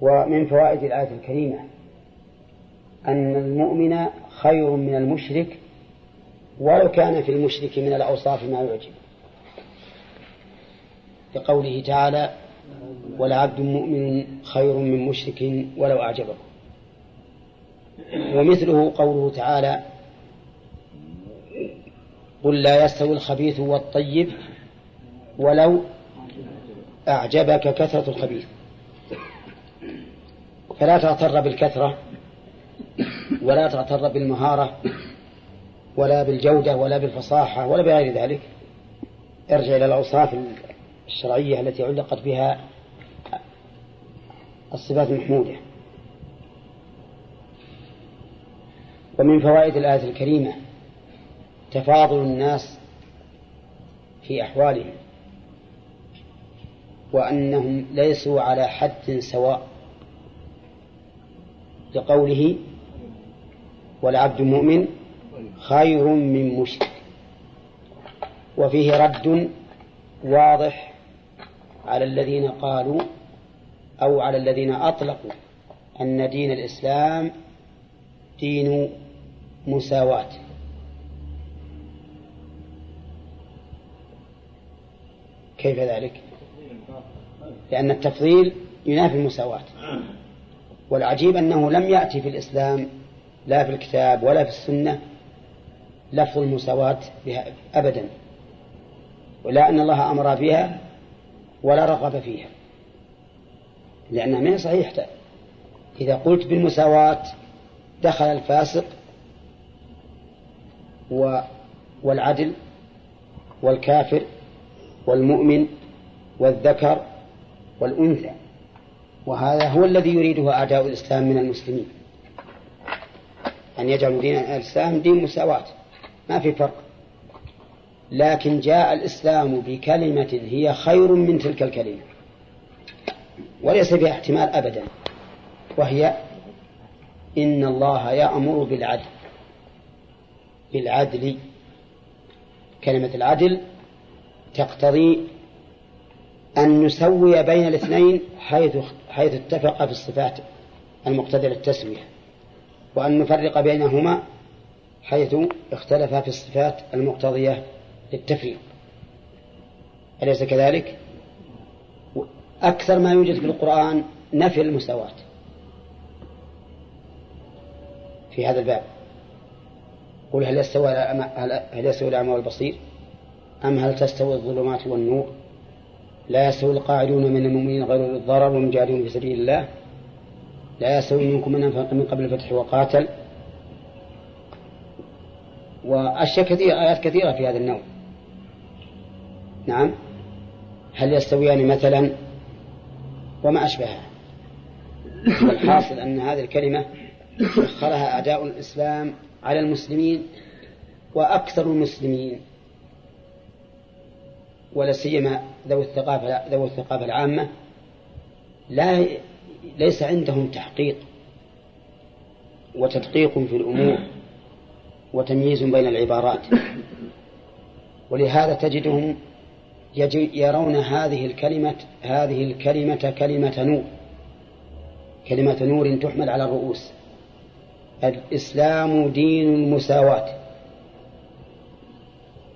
ومن فوائد الآية الكريمة أن المؤمن خير من المشرك ولو كان في المشرك من الأوصاف ما يعجب. لقوله تعالى ولعبد مؤمن خير من مشرك ولو أعجبه. ومثله قوله تعالى قل لا يستوي الخبيث والطيب ولو أعجبك كثرة الخبيث. فلا تغتر بالكثرة ولا تغتر بالمهارة ولا بالجودة ولا بالفصاحة ولا بغير ذلك. ارجع إلى الأوصاف الشرعية التي علقت بها الصفات المحمودة. ومن فوائد الآية الكريمة تفاضل الناس في أحوالهم وأنهم ليسوا على حد سواء لقوله والعبد مؤمن خير من مشرك وفيه رد واضح على الذين قالوا أو على الذين أطلقوا أن دين الإسلام دين مساواة. كيف ذلك؟ لأن التفضيل ينافي المساواة. والعجيب أنه لم يأتي في الإسلام لا في الكتاب ولا في السنة لفظ المساواة بها أبدا ولا أن الله أمر بها ولا رغب فيها لأنها من صحيح إذا قلت بالمساواة دخل الفاسق والعدل والكافر والمؤمن والذكر والأنثى وهذا هو الذي يريده أعداء الإسلام من المسلمين أن يجعلوا دين الإسلام دين مساواة. ما في فرق. لكن جاء الإسلام بكلمة هي خير من تلك الكلمة وليس فيها احتمال أبدا وهي إن الله يأمر بالعدل بالعدل. كلمة العدل تقتضي أن نسوي بين الاثنين حيث حيث اتفق في الصفات المقتضية للتسوية وأن نفرق بينهما حيث اختلفا في الصفات المقتضية للتفريق. أليس كذلك؟ أكثر ما يوجد في القرآن نفي المساواة في هذا الباب. قل هل يستوي هل يستوي الأعمى والبصير أم هل تستوي الظلمات والنور؟ لا يستوي القاعدون من المؤمنين غير الضرر والمجاهدون في سبيل الله؟ لا يستوي منكم من أنفق من قبل الفتح وقاتل؟ وأشياء كثيرة آيات كثيرة في هذا النوع. نعم. هل يستويان مثلا؟ وما أشبهها. والحاصل أن هذه الكلمة سخرها أعداء الإسلام على المسلمين وأكثر المسلمين ولا سيما ذوي الثقافة ذوي الثقافة العامة. لا ليس عندهم تحقيق وتدقيق في الأمور. وتمييز بين العبارات. ولهذا تجدهم يرون هذه الكلمة هذه الكلمة كلمة نور. كلمة نور تحمل على الرؤوس. الإسلام دين المساواة.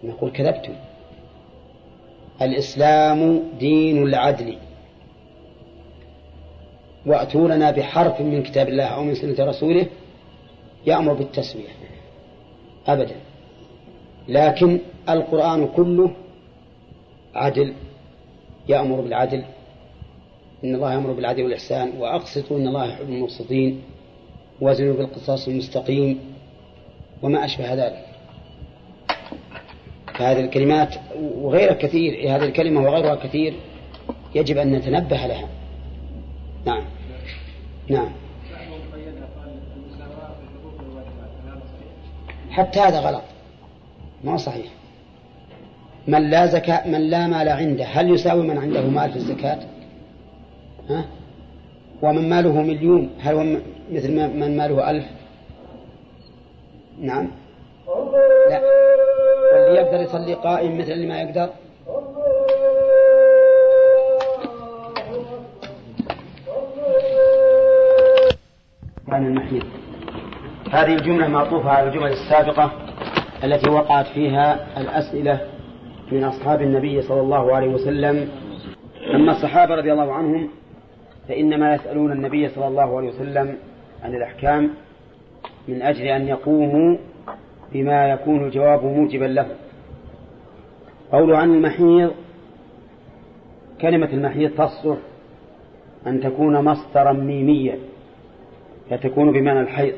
نقول كذبتم. الإسلام دين العدل. وأتوا لنا بحرف من كتاب الله أو من سنة رسوله يأمر بالتسوية. أبدا. لكن القرآن كله عدل يأمر بالعدل إن الله يأمر بالعدل والإحسان وأقسطوا إن الله يحب المقسطين وزنوا بالقصاص المستقيم وما أشبه ذلك. فهذه الكلمات وغيرها كثير هذه الكلمة وغيرها كثير يجب أن نتنبه لها. نعم. نعم. حتى هذا غلط ما صحيح من لا زكاة من لا مال عنده هل يساوي من عنده مال في الزكاة؟ ها؟ ومن ماله مليون هل هو مثل من ماله ألف؟ نعم لا واللي يقدر يصلي قائم مثل اللي ما يقدر عن المحيط هذه الجملة معطوفة على الجمل السابقة التي وقعت فيها الأسئلة من أصحاب النبي صلى الله عليه وسلم. أما الصحابة رضي الله عنهم فإنما يسألون النبي صلى الله عليه وسلم عن الأحكام من أجل أن يقوموا بما يكون الجواب موجبا له. قول عن المحيض كلمة المحيض تصلح أن تكون مصدرا ميميا فتكون بمعنى الحيض.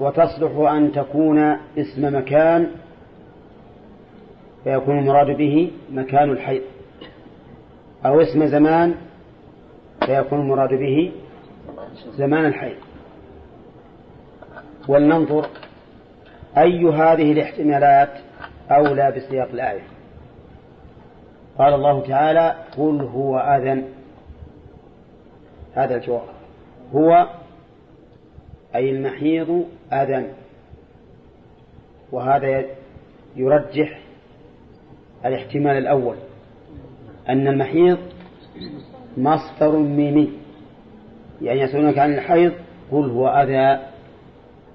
وتصلح أن تكون اسم مكان فيكون المراد به مكان الحيض أو اسم زمان فيكون المراد به زمان الحيض ولننظر أي هذه الاحتمالات أولى بسياق الآية. قال الله تعالى قل هو أذن. هذا الجواب. هو أي المحيض أذن. وهذا يرجح الاحتمال الأول. أن المحيض مصدر ميمي يعني يسألونك عن الحيض قل هو أذى.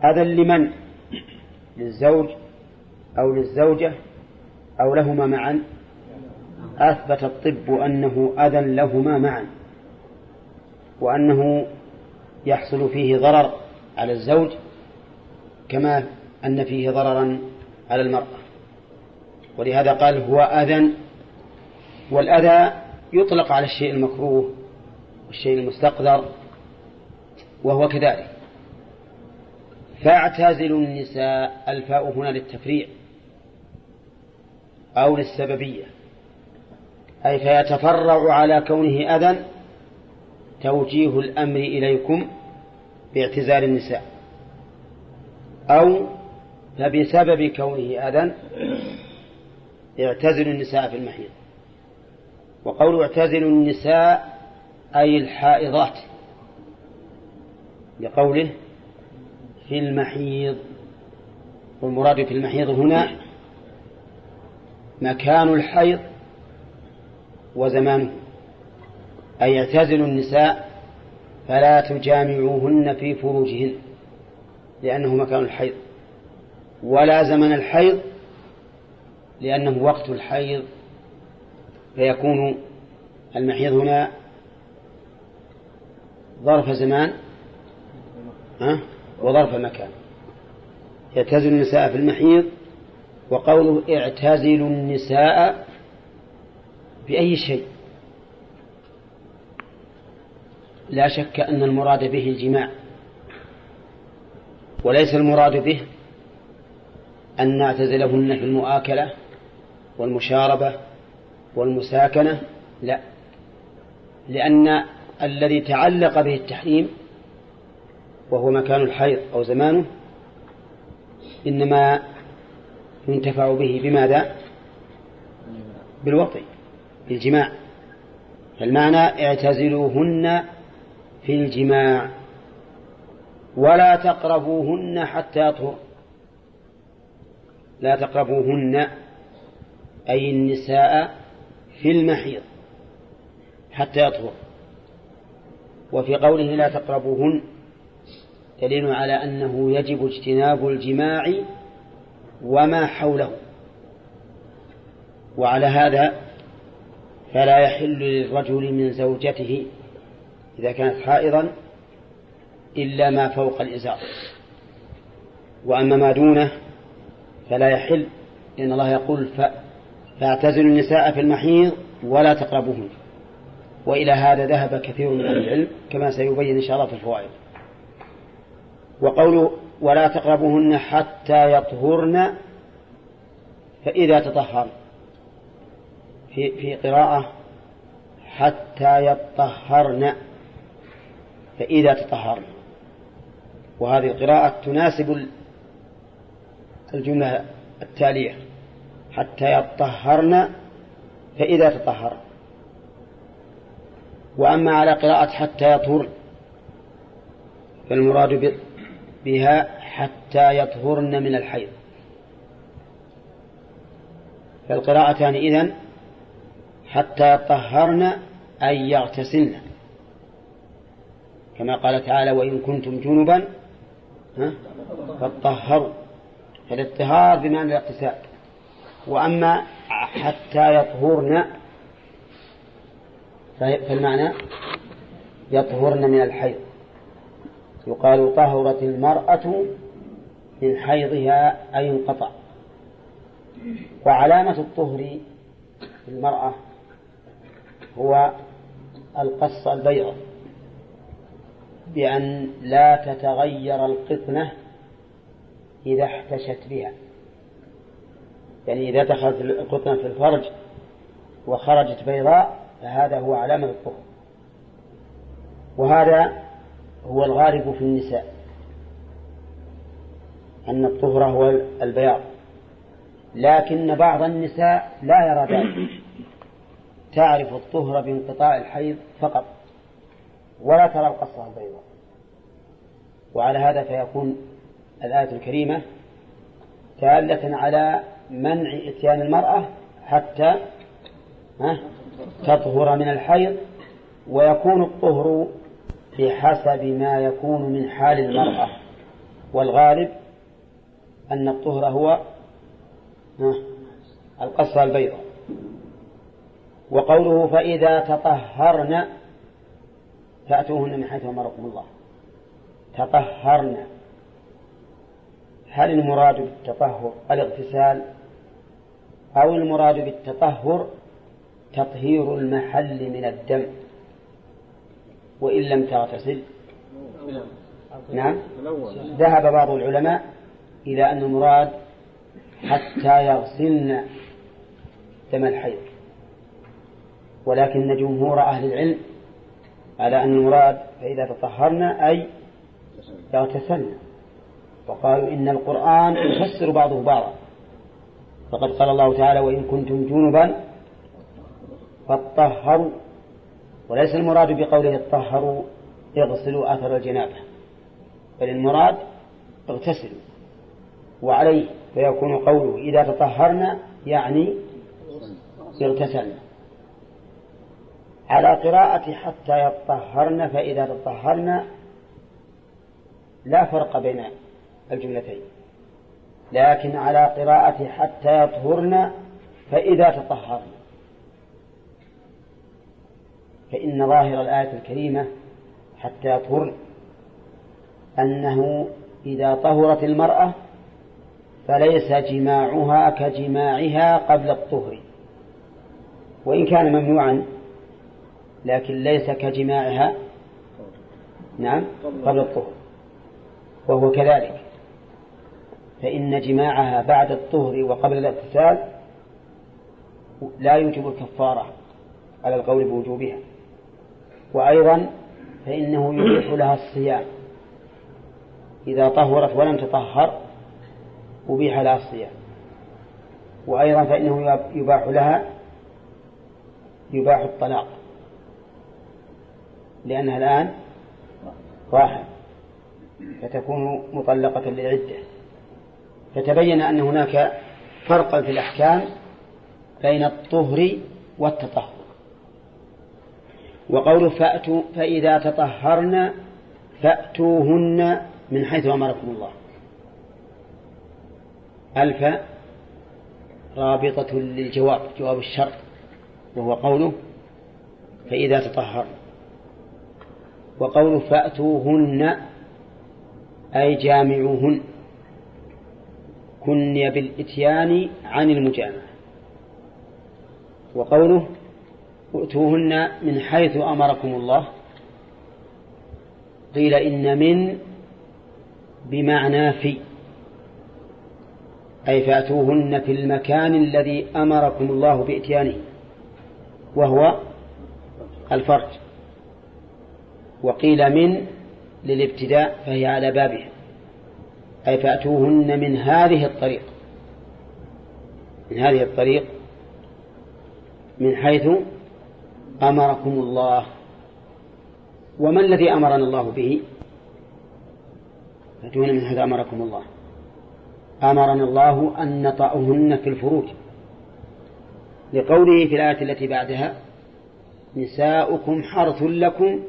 أذى لمن؟ للزوج أو للزوجة أو لهما معا؟ أثبت الطب أنه أذى لهما معا. وأنه يحصل فيه ضرر. على الزوج كما أن فيه ضررا على المرأة. ولهذا قال هو أذى والأذى يطلق على الشيء المكروه والشيء المستقذر وهو كذلك. فاعتزلوا النساء الفاء هنا للتفريع أو للسببية. أي فيتفرع على كونه أذى توجيه الأمر إليكم باعتزال النساء أو فبسبب كونه أذى اعتزلوا النساء في المحيط وقول اعتزلوا النساء أي الحائضات لقوله في المحيض. والمراد في المحيض هنا مكان الحيض وزمانه. أي اعتزلوا النساء فلا تجامعوهن في فروجهن لأنه مكان الحيض. ولا زمن الحيض لأنه وقت الحيض. فيكون المحيض هنا ظرف زمان وظرف مكان. يعتزل النساء في المحيض وقوله اعتزلوا النساء بأي شيء. لا شك أن المراد به الجماع. وليس المراد به أن نعتزلهن في المؤاكلة والمشاربة والمساكنة لا. لأن الذي تعلق به التحريم وهو مكان الحيض أو زمانه إنما ينتفع به بماذا؟ بالوطي بالجماع. فالمعنى اعتزلوهن في الجماع ولا تقربوهن حتى يطهر لا تقربوهن أي النساء في المحيض حتى يطهر. وفي قوله لا تقربوهن دليل على أنه يجب اجتناب الجماع وما حوله. وعلى هذا فلا يحل للرجل من زوجته إذا كانت حائضا إلا ما فوق الإزار. وأما ما دونه فلا يحل. لأن الله يقول فاعتزلوا النساء في المحيض ولا تقربوهن. وإلى هذا ذهب كثير من أهل العلم كما سيبين إن شاء الله في الفوائد. وقوله ولا تقربوهن حتى يطهرن فإذا تطهرن في في قراءة حتى يطهرن. فإذا تطهرن وهذه القراءة تناسب الجملة التالية. حتى يطهرن فإذا تطهرن وأما على قراءة حتى يطهرن فالمراد بها حتى يطهرن من الحيض. فالقراءتان إذن حتى يطهرن أي يغتسلن. كما قال تعالى وإن كنتم جنبا فاطهروا. فالاطهار بمعنى الاغتسال وأما حتى يطهرن فالمعنى يطهرن من الحيض. يقال طهرت المرأة من حيضها أي انقطع. وعلامة الطهر في المرأة هو القصة البيضاء بأن لا تتغير القطنة إذا احتشت بها. يعني إذا دخلت القطنة في الفرج وخرجت بيضاء فهذا هو علامة الطهر وهذا هو الغالب في النساء أن الطهر هو البياض. لكن بعض النساء لا يرى ذلك. تعرف الطهر بانقطاع الحيض فقط. ولا ترى القصة البيضاء. وعلى هذا فيكون الآية الكريمة دالة على منع إتيان المرأة حتى تطهر من الحيض ويكون الطهر بحسب ما يكون من حال المرأة. والغالب أن الطهر هو القصة البيضاء. وقوله فإذا تطهرن فأتوهن من حيث أمركم الله. تطهرن. هل المراد بالتطهر الاغتسال؟ أو المراد بالتطهر تطهير المحل من الدم. وإن لم تغتسل نعم. ذهب بعض العلماء إلى أن المراد حتى يغسلن دم الحيض. ولكن جمهور أهل العلم على أن المراد فإذا تطهرن أي يغتسلن وقالوا إن القرآن يفسر بعضه بعضا. فقد قال الله تعالى وإن كنتم جنبا فاطهروا. وليس المراد بقوله اطهروا اغسلوا أثر الجنابة. بل المراد اغتسلوا وعليه فيكون قوله إذا تطهرنا يعني اغتسلنا. على قراءة حتى يطهرن فإذا تطهرن لا فرق بين الجملتين. لكن على قراءة حتى يطهرن فإذا تطهرن. فإن ظاهر الآية الكريمة حتى يطهرن أنه إذا طهرت المرأة فليس جماعها كجماعها قبل الطهر. وإن كان ممنوعا لكن ليس كجماعها. نعم قبل الطهر. وهو كذلك. فإن جماعها بعد الطهر وقبل الاغتسال لا يوجب الكفارة على القول بوجوبها. وأيضا فإنه يبيح لها الصيام. إذا طهرت ولم تطهر أبيح لها الصيام. وأيضا فإنه يباح لها يباح الطلاق. لأنها الآن راحة فتكون مطلقة للعدة. فتبين أن هناك فرقا في الأحكام بين الطهر والتطهر. وقول فأتوا فإذا تطهرن فأتوهن من حيث أمركم الله. ألف رابطة للجواب جواب الشرط وهو قوله فإذا تطهرن. وقوله فأتوهن أي جامعوهن كني بالإتيان عن المجامعة. وقوله ائتوهن من حيث أمركم الله قيل إن من بمعنى في أي فأتوهن في المكان الذي أمركم الله بإتيانه وهو الفرج. وقيل من للابتداء فهي على بابها. أي فأتوهن من هذه الطريق. من هذه الطريق من حيث أمركم الله. وما الذي أمرنا الله به؟ فأتوهن من حيث أمركم الله. أمرنا الله أن نطأهن في الفروج. لقوله في الآية التي بعدها نساؤكم حرث لكم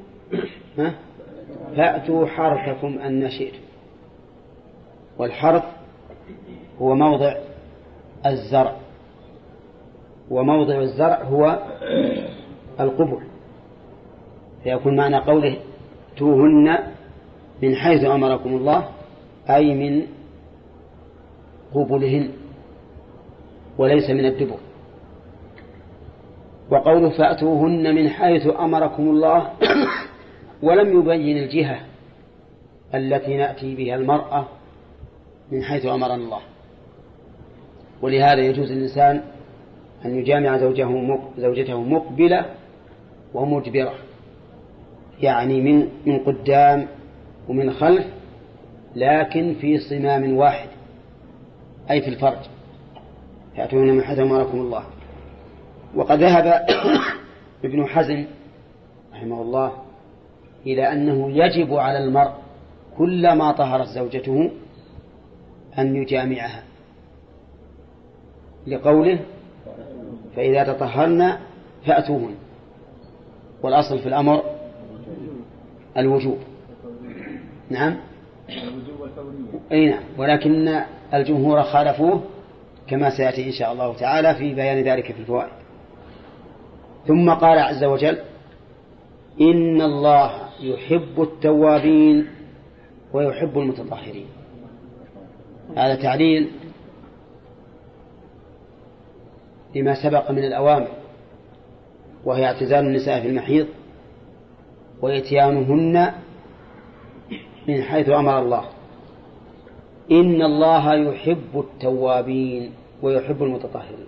فأتوا حرثكم أن شئتم والحرث هو موضع الزرع. وموضع الزرع هو القبل. فيكون معنى قوله توهن من حيث أمركم الله أي من قبلهن وليس من الدبر. وقوله فأتوهن من حيث أمركم الله ولم يبين الجهة التي نأتي بها المرأة من حيث أمرنا الله. ولهذا يجوز للإنسان أن يجامع زوجه زوجته مقبلة ومدبرة يعني من من قدام ومن خلف لكن في صمام واحد أي في الفرج. يأتون من حيث أمركم الله. وقد ذهب *coughs* ابن حزم رحمه الله إلى أنه يجب على المرء كلما طهرت زوجته أن يجامعها. لقوله فإذا تطهرن فأتوهن. والأصل في الأمر الوجوب. نعم. أي نعم. ولكن الجمهور خالفوه كما سيأتي إن شاء الله تعالى في بيان ذلك في الفوائد. ثم قال عز وجل إن الله يحب التوابين ويحب المتطهرين. هذا تعليل لما سبق من الأوامر وهي اعتزال النساء في المحيض وإتيانهن من حيث أمر الله. إن الله يحب التوابين ويحب المتطهرين.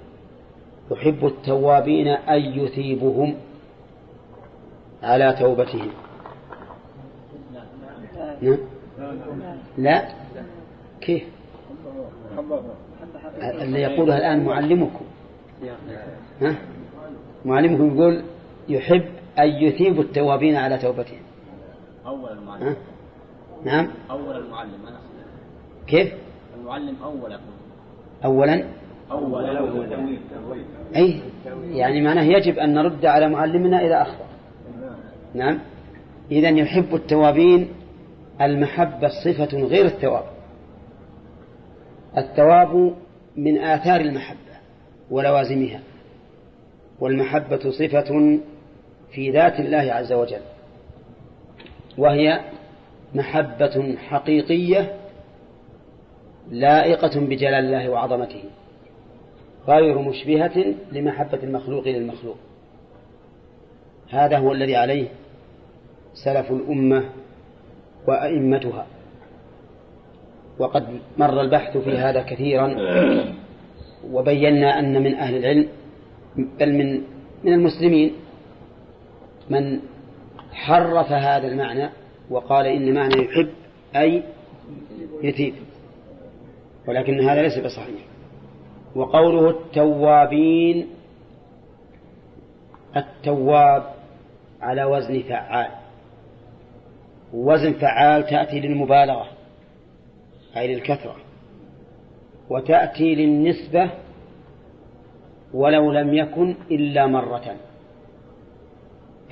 يحب التوابين أن يثيبهم على توبتهم. نعم. لا. كيف؟ اللي يقولها الآن معلمكم. ها؟ معلمكم يقول يحب أن يثيب التوابين على توبتهم أول المعلم. نعم. أول المعلم أنا كيف؟ المعلم أول أولا. أول أي يعني معناه يجب أن نرد على معلمنا إذا أخطأ. نعم. إذا يحب التوابين المحبة صفة غير الثواب. الثواب من آثار المحبة ولوازمها والمحبة صفة في ذات الله عز وجل وهي محبة حقيقية لائقة بجلال الله وعظمته غير مشبهة لمحبة المخلوق للمخلوق. هذا هو الذي عليه سلف الأمة وأئمتها. وقد مر البحث في هذا كثيرا. وبينا أن من أهل العلم بل من من المسلمين من حرف هذا المعنى وقال إن معنى يحب أي يثيب. ولكن هذا ليس بصحيح. وقوله التوابين التواب على وزن فعال. وزن فعال تأتي للمبالغة أي للكثرة وتأتي للنسبة ولو لم يكن إلا مرة.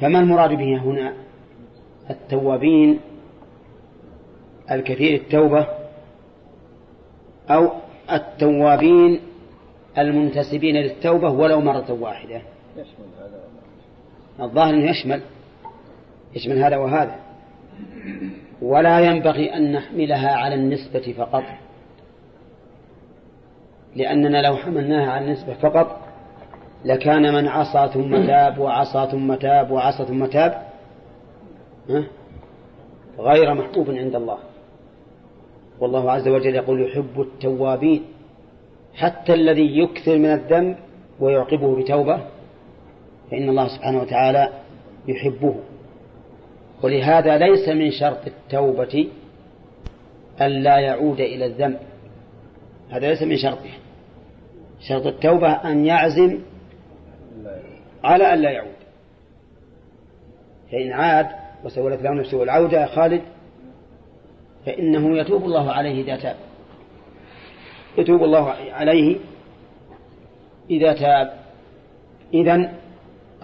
فما المراد به هنا؟ التوابين الكثير التوبة أو التوابين المنتسبين للتوبة ولو مرة واحدة. الظاهر أنه يشمل يشمل هذا وهذا. ولا ينبغي أن نحملها على النسبة فقط. لأننا لو حملناها على النسبة فقط لكان من عصى ثم تاب وعصى ثم تاب وعصى ثم تاب غير محبوب عند الله. والله عز وجل يقول يحب التوابين حتى الذي يكثر من الذنب ويعقبه بتوبة فإن الله سبحانه وتعالى يحبه. ولهذا ليس من شرط التوبة ألا يعود إلى الذنب. هذا ليس من شرطه. شرط التوبة أن يعزم على ألا يعود. فإن عاد وسولت له نفسه العودة خالد فإنه يتوب الله عليه إذا تاب. يتوب الله عليه إذا تاب. إذن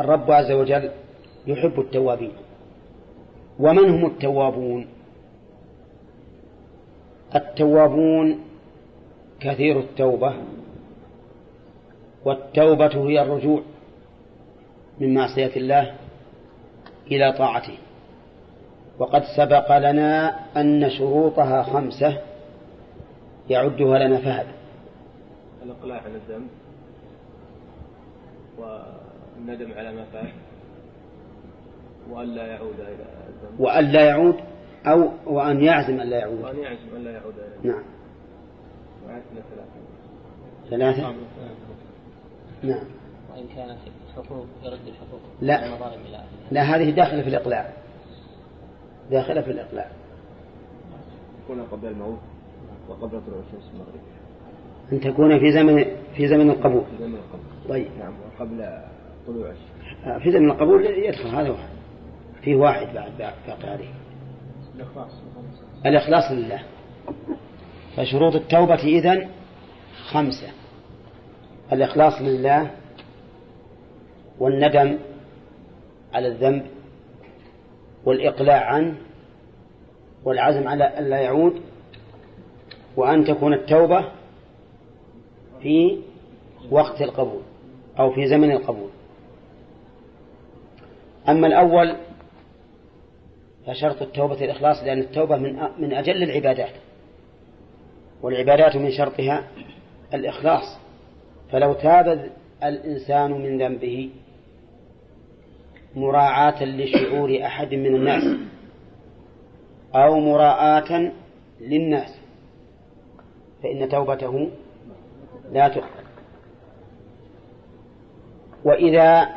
الرب عز وجل يحب التوابين. ومن هم التوابون؟ التوابون كثير التوبة والتوبة هي الرجوع من معصية الله إلى طاعته. وقد سبق لنا أن شروطها خمسة يعدها لنا فهد. الإقلاع عن الذنب والندم على ما فات وأن لا يعود إلى الذنب وأن لا يعود أو وأن يعزم أن لا يعود. وأن يعزم أن لا يعود إلى الذنب نعم. وعدنا ثلاثة. ثلاثة؟ نعم. وإن كان في الحقوق يرد الحقوق لا. لا هذه داخلة في الإقلاع. داخلة في الإقلاع. يكون قبل الموت وقبل طلوع الشمس المغرب أن تكون في زمن في زمن القبول. في زمن القبل طيب. نعم وقبل طلوع الشمس. في زمن القبول يدخل هذا واحد. فيه واحد بعد باقي هذه الإخلاص. لله. فشروط التوبة إذن خمسة. الإخلاص لله والندم على الذنب والإقلاع عنه والعزم على ألا يعود وأن تكون التوبة في وقت القبول أو في زمن القبول. أما الأول فشرط التوبة الإخلاص لأن التوبة من من أجل العبادات. والعبادات من شرطها الإخلاص. فلو تاب الإنسان من ذنبه مراعاة لشعور أحد من الناس أو مراعاة للناس فإن توبته لا تقبل. وإذا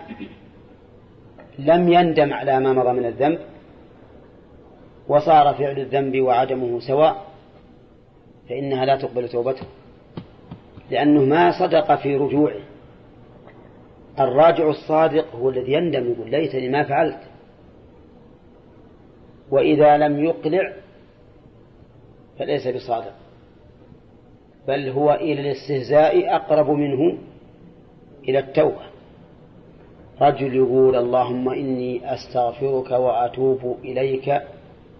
لم يندم على ما مضى من الذنب وصار فعل الذنب وعدمه سواء فإنها لا تقبل توبته لأنه ما صدق في رجوعه. الراجع الصادق هو الذي يندم يقول ليتني ما فعلت. وإذا لم يقلع فليس بصادق بل هو إلى الاستهزاء أقرب منه إلى التوبة. رجل يقول اللهم إني أستغفرك وأتوب إليك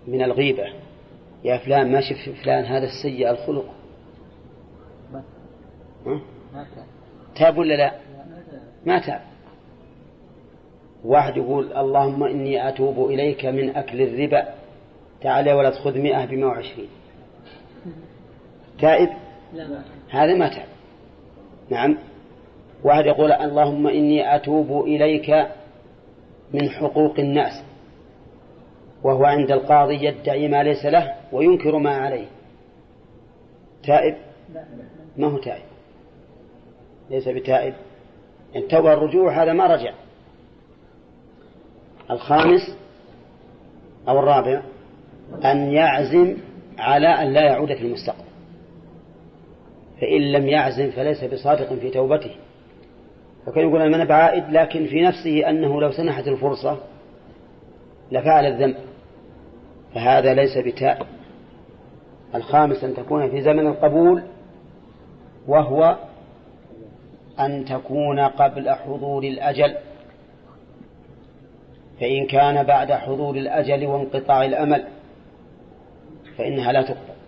من الغيبة. يا فلان ما شف فلان هذا السيء الخلق. ها؟ تاب ولا لا؟ ما تاب. واحد يقول اللهم إني أتوب إليك من أكل الربا. تعال يا ولد خذ مئة بمئة وعشرين. تائب؟ هذا ما تاب. نعم. واحد يقول اللهم إني أتوب إليك من حقوق الناس. وهو عند القاضي يدعي ما ليس له وينكر ما عليه. تائب؟ ما هو تائب. ليس بتائب. يعني توبة الرجوع هذا ما رجع. الخامس أو الرابع أن يعزم على أن لا يعود في المستقبل. فإن لم يعزم فليس بصادق في توبته. وكان يقول أنا بعائد لكن في نفسه أنه لو سنحت الفرصة لفعل الذنب. فهذا ليس بتائب الخامس أن تكون في زمن القبول وهو أن تكون قبل حضور الأجل. فإن كان بعد حضور الأجل وانقطاع الأمل فإنها لا تقبل.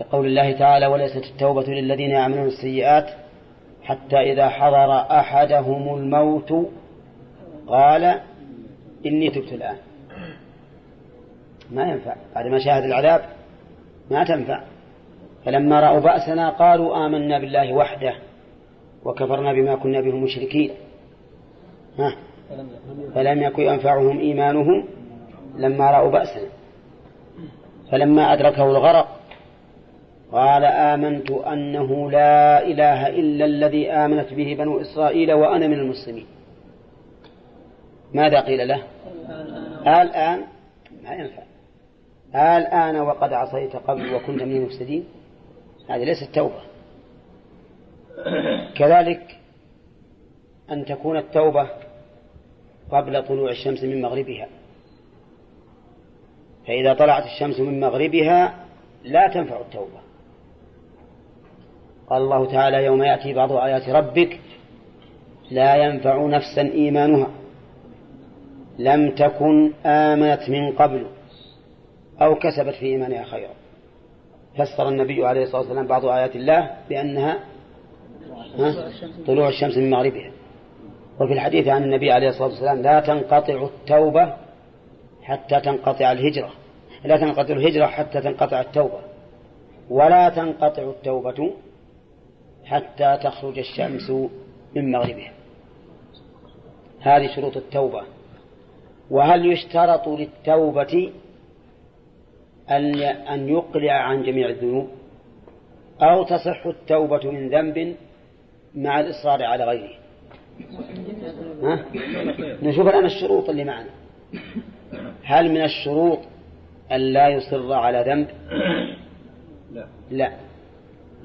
لقول الله تعالى وليست التوبة للذين يعملون السيئات حتى إذا حضر أحدهم الموت. قال إني تبت الآن. ما ينفع. بعد ما شاهد العذاب ما تنفع. فلما رأوا بأسنا قالوا آمنا بالله وحده وكفرنا بما كنا به مشركين. ها؟ فلم يكن ينفعهم إيمانهم لما رأوا بأسنا. فلما أدركه الغرق قال آمنت أنه لا إله إلا الذي آمنت به بنو إسرائيل وأنا من المسلمين. ماذا قيل له؟ الآن ما ينفع. الآن وقد عصيت قبل وكنت من المفسدين؟ هذه ليست توبة. *coughs* كذلك أن تكون التوبة قبل طلوع الشمس من مغربها. فإذا طلعت الشمس من مغربها لا تنفع التوبة. قال الله تعالى يوم يأتي بعض آيات ربك لا ينفع نفسا إيمانها. لم تكن آمنت من قبل. أو كسبت في إيمانها خيرا. فسر النبي عليه الصلاة والسلام بعض آيات الله بأنها طلوع الشمس من مغربها. وفي الحديث عن النبي عليه الصلاة والسلام لا تنقطع التوبة حتى تنقطع الهجرة. لا تنقطع الهجرة حتى تنقطع التوبة. ولا تنقطع التوبة حتى تخرج الشمس من مغربها. هذه شروط التوبة. وهل يشترط للتوبة أن يقلع عن جميع الذنوب أو تصح التوبة من ذنب مع الإصرار على غيره. ها؟ نشوف الآن الشروط اللي معنا. هل من الشروط أن لا يصر على ذنب؟ لا. لا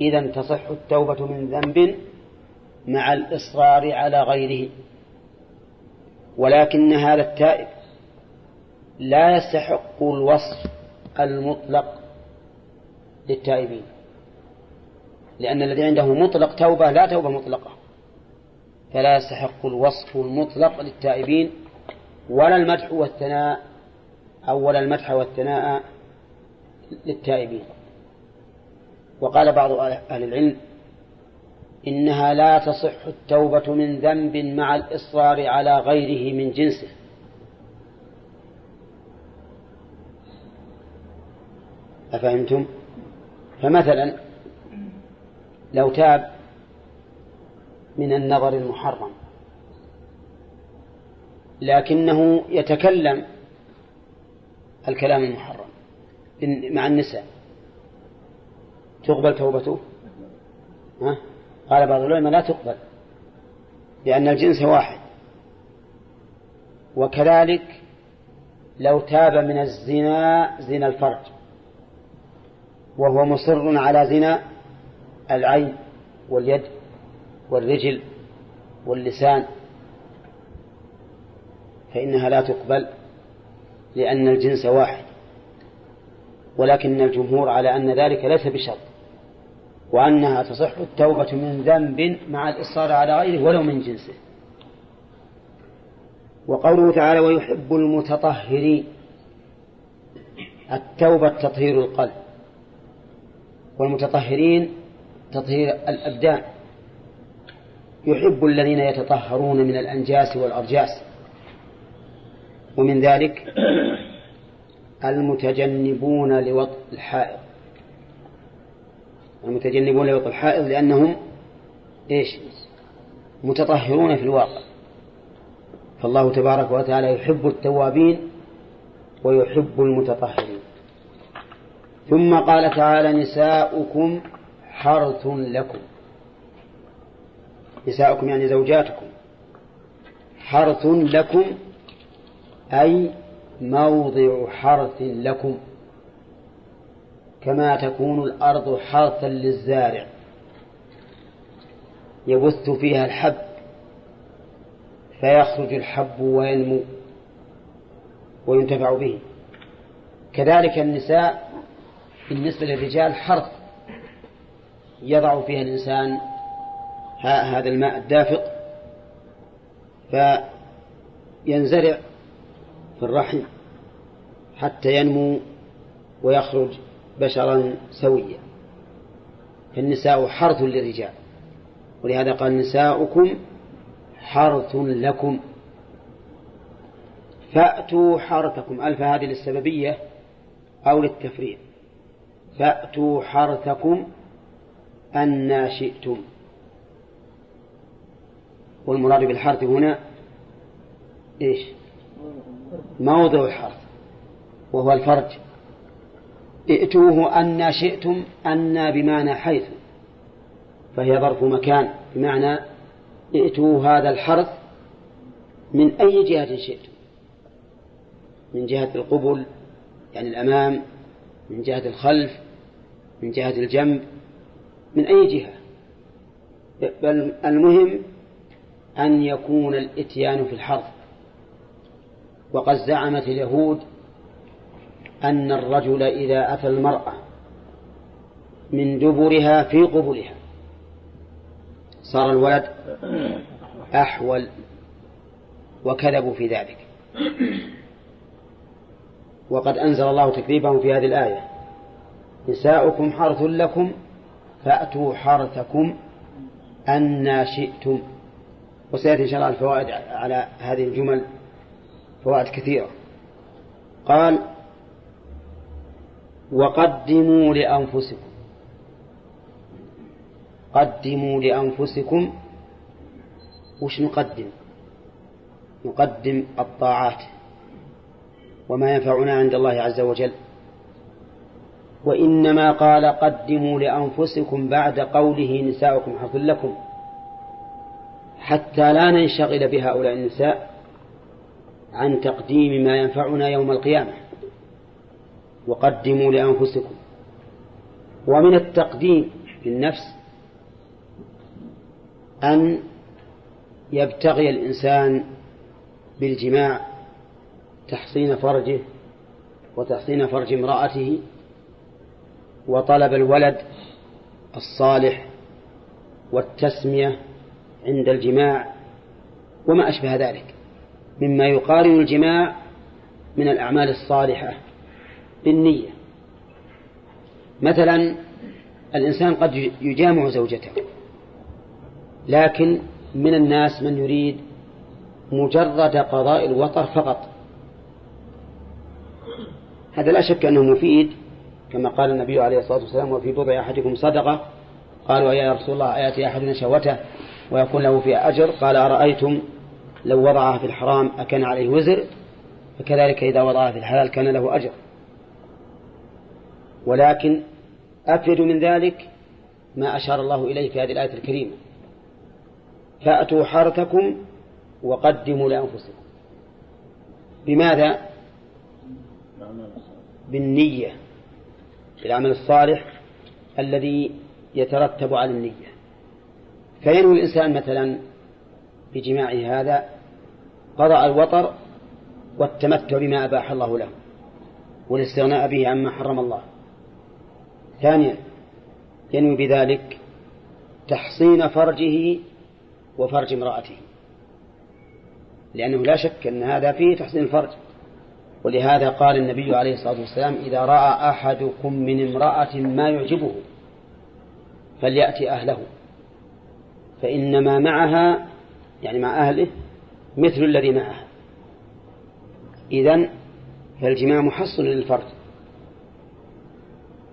إذا تصح التوبة من ذنب مع الإصرار على غيره. ولكن هذا التائب لا يستحق الوصف. المطلق للتائبين لأن الذي عنده مطلق توبة لا توبة مطلقة فلا يستحق الوصف المطلق للتائبين ولا المدح والثناء أو ولا المدح والثناء للتائبين. وقال بعض أهل العلم إنها لا تصح التوبة من ذنب مع الإصرار على غيره من جنسه. أفهمتم؟ فمثلا لو تاب من النظر المحرم لكنه يتكلم الكلام المحرم مع النساء تقبل توبته ها؟ قال بعض العلماء لا تقبل لأن الجنس واحد وكذلك لو تاب من الزنا زنا الفرج وهو مصر على زنا العين واليد والرجل واللسان. فإنها لا تقبل لأن الجنس واحد ولكن الجمهور على أن ذلك ليس بشرط وأنها تصح التوبة من ذنب مع الإصرار على غيره ولو من جنسه. وقوله تعالى ويحب المتطهرين. التوبة تطهير القلب. والمتطهرين تطهير الأبدان. يحب الذين يتطهرون من الأنجاس والأرجاس. ومن ذلك المتجنبون لوطء الحائض. المتجنبون لوطء الحائض لأنهم إيش؟ متطهرون في الواقع. فالله تبارك وتعالى يحب التوابين ويحب المتطهرين. ثم قال تعالى نساؤكم حرث لكم. نساؤكم يعني زوجاتكم. حرث لكم أي موضع حرث لكم. كما تكون الأرض حرثا للزارع. يبث فيها الحب. فيخرج الحب وينمو. وينتفع به. كذلك النساء بالنسبة للرجال حرث يضع فيها الإنسان هذا الماء الدافق فينزرع في الرحم حتى ينمو ويخرج بشرا سويا. فالنساء حرث للرجال ولهذا قال نساؤكم حرث لكم. فأتوا حرثكم ألف هذه للسببية أو للتفريع. فأتوا حرثكم أن شئتم. والمراد بالحرث هنا إيش؟ موضع الحرث وهو الفرج. ائتوه أن شئتم أن بمعنى حيث فهي ظرف مكان. بمعنى ائتوه هذا الحرث من أي جهة شئتم. من جهة القبل يعني الأمام من جهة الخلف من جهة الجنب من أي جهة؟ بل المهم أن يكون الإتيان في الحرث وقد زعمت اليهود أن الرجل إذا أتى المرأة من دبرها في قبلها صار الولد أحول وكذبوا في ذلك. وقد أنزل الله تكذيبهم في هذه الآية. نساؤكم حرث لكم فأتوا حرثكم أن شئتم. وسيأتي إن شاء الله الفوائد على هذه الجمل فوائد كثيرة. قال وقدموا لأنفسكم قدموا لأنفسكم. وش نقدم؟ نقدم الطاعات وما ينفعنا عند الله عز وجل. وإنما قال قدموا لأنفسكم بعد قوله نساؤكم حرث لكم حتى لا ننشغل بهؤلاء النساء عن تقديم ما ينفعنا يوم القيامة. وقدموا لأنفسكم. ومن التقديم للنفس أن يبتغي الإنسان بالجماع تحصين فرجه وتحصين فرج امرأته وطلب الولد الصالح والتسمية عند الجماع وما أشبه ذلك مما يقارن الجماع من الأعمال الصالحة بالنية. مثلا الإنسان قد يجامع زوجته لكن من الناس من يريد مجرد قضاء الوطر فقط. هذا لا شك أنه مفيد كما قال النبي عليه الصلاة والسلام وفي بضع أحدكم صدقة؟ قالوا يا رسول الله آيأتي أحدنا شهوته ويكون له فيها أجر؟ قال أرأيتم لو وضعها في الحرام أكان عليه وزر؟ فكذلك إذا وضعها في الحلال كان له أجر. ولكن أفيد من ذلك ما أشار الله إليه في هذه الآية الكريمة. فأتوا حرثكم وقدموا لأنفسكم. بماذا؟ بالنية. بالعمل الصالح الذي يترتب على النية. فينوي الإنسان مثلا بجماع هذا قضاء الوطر والتمتع بما أباح الله له والاستغناء به عما حرم الله. ثانيا ينوي بذلك تحصين فرجه وفرج امرأته. لأنه لا شك أن هذا فيه تحصين الفرج. ولهذا قال النبي عليه الصلاة والسلام إذا رأى أحدكم من امرأة ما يعجبه فليأتي أهله. فإنما معها يعني مع أهله مثل الذي معها إذن فالجماع محصن للفرج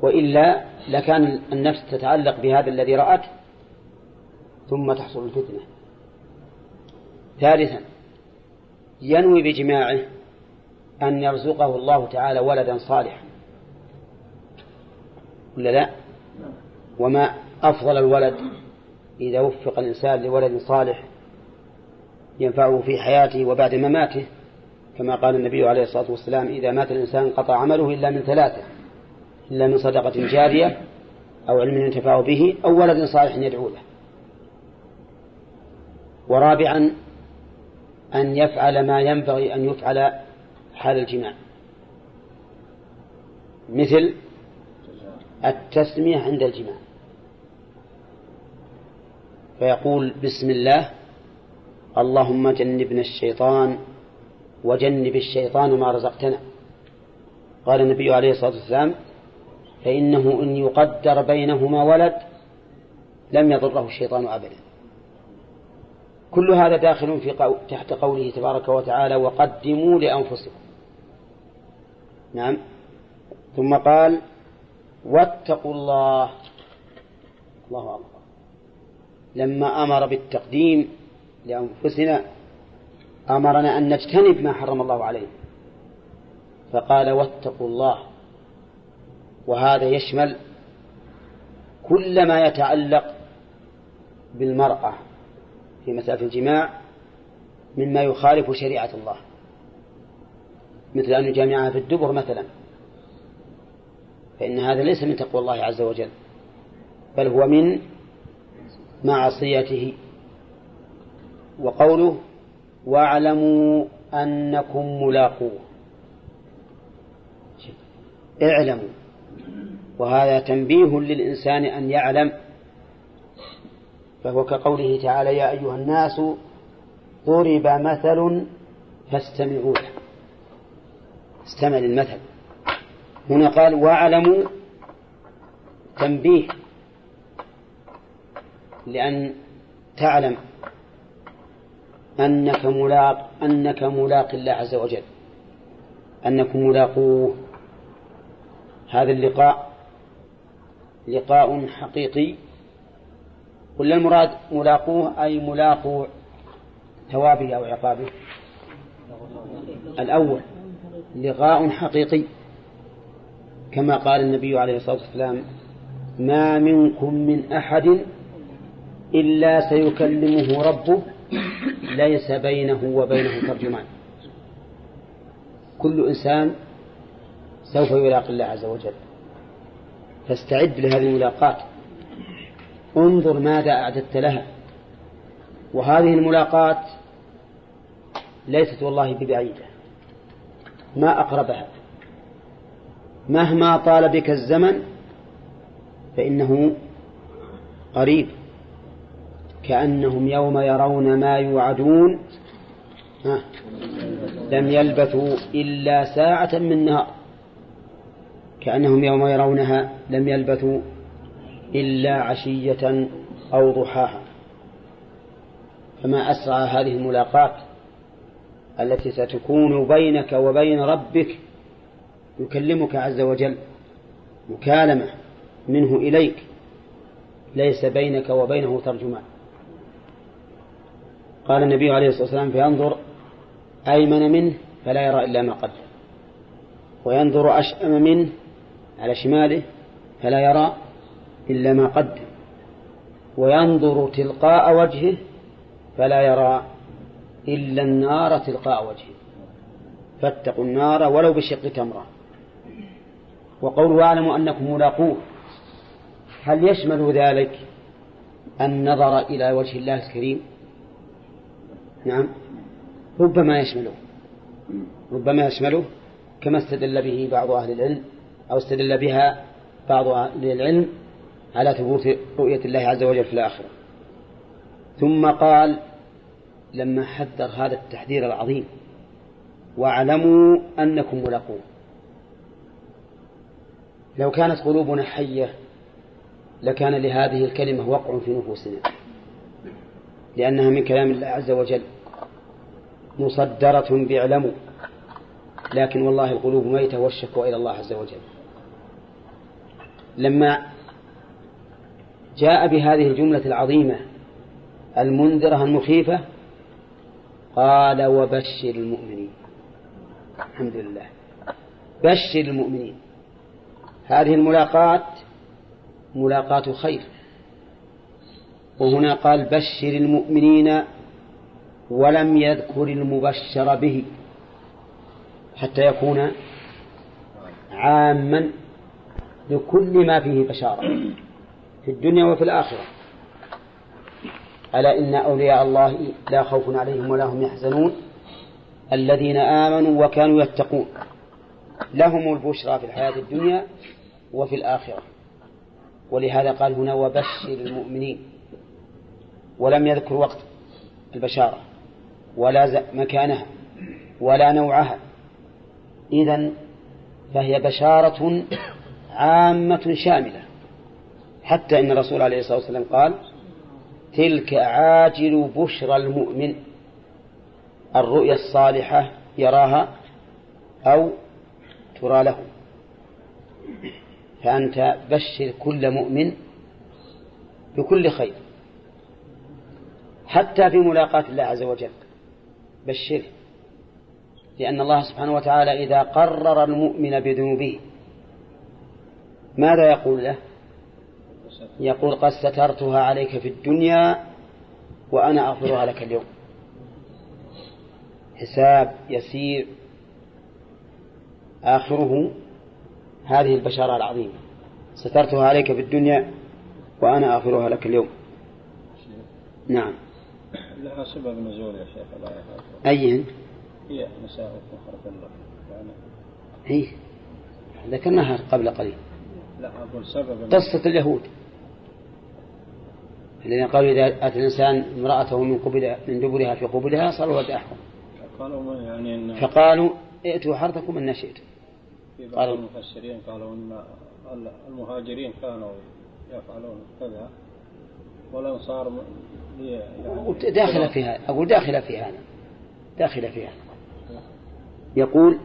وإلا لكان النفس تتعلق بهذا الذي رأته ثم تحصل الفتنة. ثالثا ينوي بجماعه أن يرزقه الله تعالى ولدا صالحا. ولا لا؟ وما أفضل الولد إذا وفق الإنسان لولد صالح ينفعه في حياته وبعد مماته كما قال النبي عليه الصلاة والسلام إذا مات الإنسان قطع عمله إلا من ثلاثة إلا من صدقة جارية أو علم ينتفع به أو ولد صالح يدعو له. ورابعا أن يفعل ما ينبغي أن يفعل حال الجماع. مثل التسمية عند الجماع. فيقول بسم الله اللهم جنبنا الشيطان وجنب الشيطان ما رزقتنا. قال النبي عليه الصلاة والسلام فإنه إن يقدر بينهما ولد لم يضره الشيطان أبدا. كل هذا داخل في قو... تحت قوله تبارك وتعالى وقدموا لأنفسكم. نعم. ثم قال واتقوا الله. الله أكبر. لما أمر بالتقديم لأنفسنا أمرنا أن نجتنب ما حرم الله عليه. فقال واتقوا الله. وهذا يشمل كل ما يتعلق بالمرأة في مسألة الجماع مما يخالف شريعة الله. مثل أن يجامعها في الدبر مثلا. فإن هذا ليس من تقوى الله عز وجل بل هو من معصيته. وقوله واعلموا أنكم ملاقوه اعلموا. وهذا تنبيه للإنسان أن يعلم. فهو كقوله تعالى يا أيها الناس ضرب مثل فاستمعوا له استمع للمثل هنا قال وأعلموا تنبيه لأن تعلم أنك ملاق أنك ملاق الله عز وجل أنكم ملاقوه. هذا اللقاء لقاء حقيقي. ولا المراد ملاقوه أي ملاقو ثوابه أو عقابه؟ الأول. لقاء حقيقي. كما قال النبي عليه الصلاة والسلام ما منكم من أحد إلا سيكلمه ربه ليس بينه وبينه ترجمان. كل إنسان سوف يلاقي الله عز وجل. فاستعد لهذه الملاقات انظر ماذا أعددت لها. وهذه الملاقات ليست والله ببعيدة. ما أقربها. مهما طال بك الزمن فإنه قريب. كأنهم يوم يرون ما يوعدون. لم يلبثوا إلا ساعة من نهار. كأنهم يوم يرونها لم يلبثوا إلا عشية أو ضحاها. فما أسرع هذه الملاقات؟ التي ستكون بينك وبين ربك يكلمك عز وجل مكالمة منه إليك ليس بينك وبينه ترجمان. قال النبي عليه الصلاة والسلام فينظر أيمن منه فلا يرى إلا ما قدم وينظر أشأم منه على شماله فلا يرى إلا ما قدم وينظر تلقاء وجهه فلا يرى إلا النار تلقاء وجهه فاتقوا النار ولو بشق تمرة وقول واعلموا أنكم ملاقوه. هل يشمل ذلك النظر إلى وجه الله الكريم؟ نعم. ربما يشمله. ربما يشمله كما استدل به بعض أهل العلم أو استدل بها بعض أهل العلم على ثبوت رؤية الله عز وجل في الآخرة. ثم قال لما حذر هذا التحذير العظيم. واعلموا أنكم ملاقوه. لو كانت قلوبنا حية لكان لهذه الكلمة وقع في نفوسنا. لأنها من كلام الله عز وجل مصدرة باعلموا لكن والله القلوب ميتة والشكوى إلى الله عز وجل. لما جاء بهذه الجملة العظيمة المنذرة المخيفة قال وبشر المؤمنين. الحمد لله. بشر المؤمنين. هذه الملاقات ملاقات خير. وهنا قال بشر المؤمنين ولم يذكر المبشر به. حتى يكون عاما لكل ما فيه بشارة. في الدنيا وفي الآخرة. ألا إن أولياء الله لا خوف عليهم ولا هم يحزنون؟ الذين آمنوا وكانوا يتقون. لهم البشرى في الحياة الدنيا وفي الآخرة. ولهذا قال هنا وبشر المؤمنين. ولم يذكر وقت البشارة ولا مكانها ولا نوعها. إذا فهي بشارة عامة شاملة. حتى إن الرسول عليه الصلاة والسلام قال تلك عاجل بشرى المؤمن. الرؤيا الصالحة يراها أو ترى له. فأنت بشر كل مؤمن بكل خير. حتى في ملاقاة الله عز وجل. بشره. لأن الله سبحانه وتعالى إذا قرر المؤمن بذنوبه ماذا يقول له؟ يقول قد سترتها عليك في الدنيا وأنا أغفرها لك اليوم. حساب يسير آخره هذه البشارة العظيمة. سترتها عليك في الدنيا وأنا أغفرها لك اليوم. نعم. لها سبب نزول يا شيخ الآية أي هي نساؤكم حرث الله يعني. هي ذكرناها قبل قليل. لا أقول سبب قصة اليهود. الذين قالوا إذا أتى الإنسان امرأته من قبل من دبرها في قبلها صار ولد أحكم قالوا ما يعني إن فقالوا ائتوا حرثكم أن شئتم. في بعض قالوا- المفسرين قالوا إن المهاجرين كانوا يفعلون كذا لي- يعني داخلة في هذا أقول داخلة في هذا. داخلة في هذا. يقول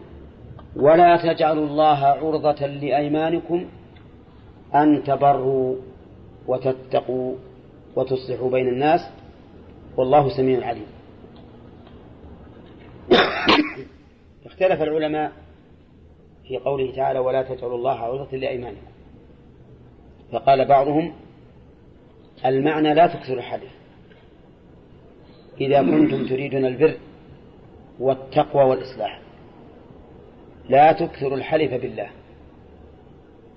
ولا تجعلوا الله عرضة لأيمانكم أن تبروا وتتقوا وتصلحوا بين الناس والله سميع عليم. *coughs* اختلف العلماء في قوله تعالى ولا تجعلوا الله عرضة لأيمانكم فقال بعضهم المعنى لا تكثر الحديث. إذا كنتم تريدون البر والتقوى والإصلاح لا تكثروا الحلف بالله.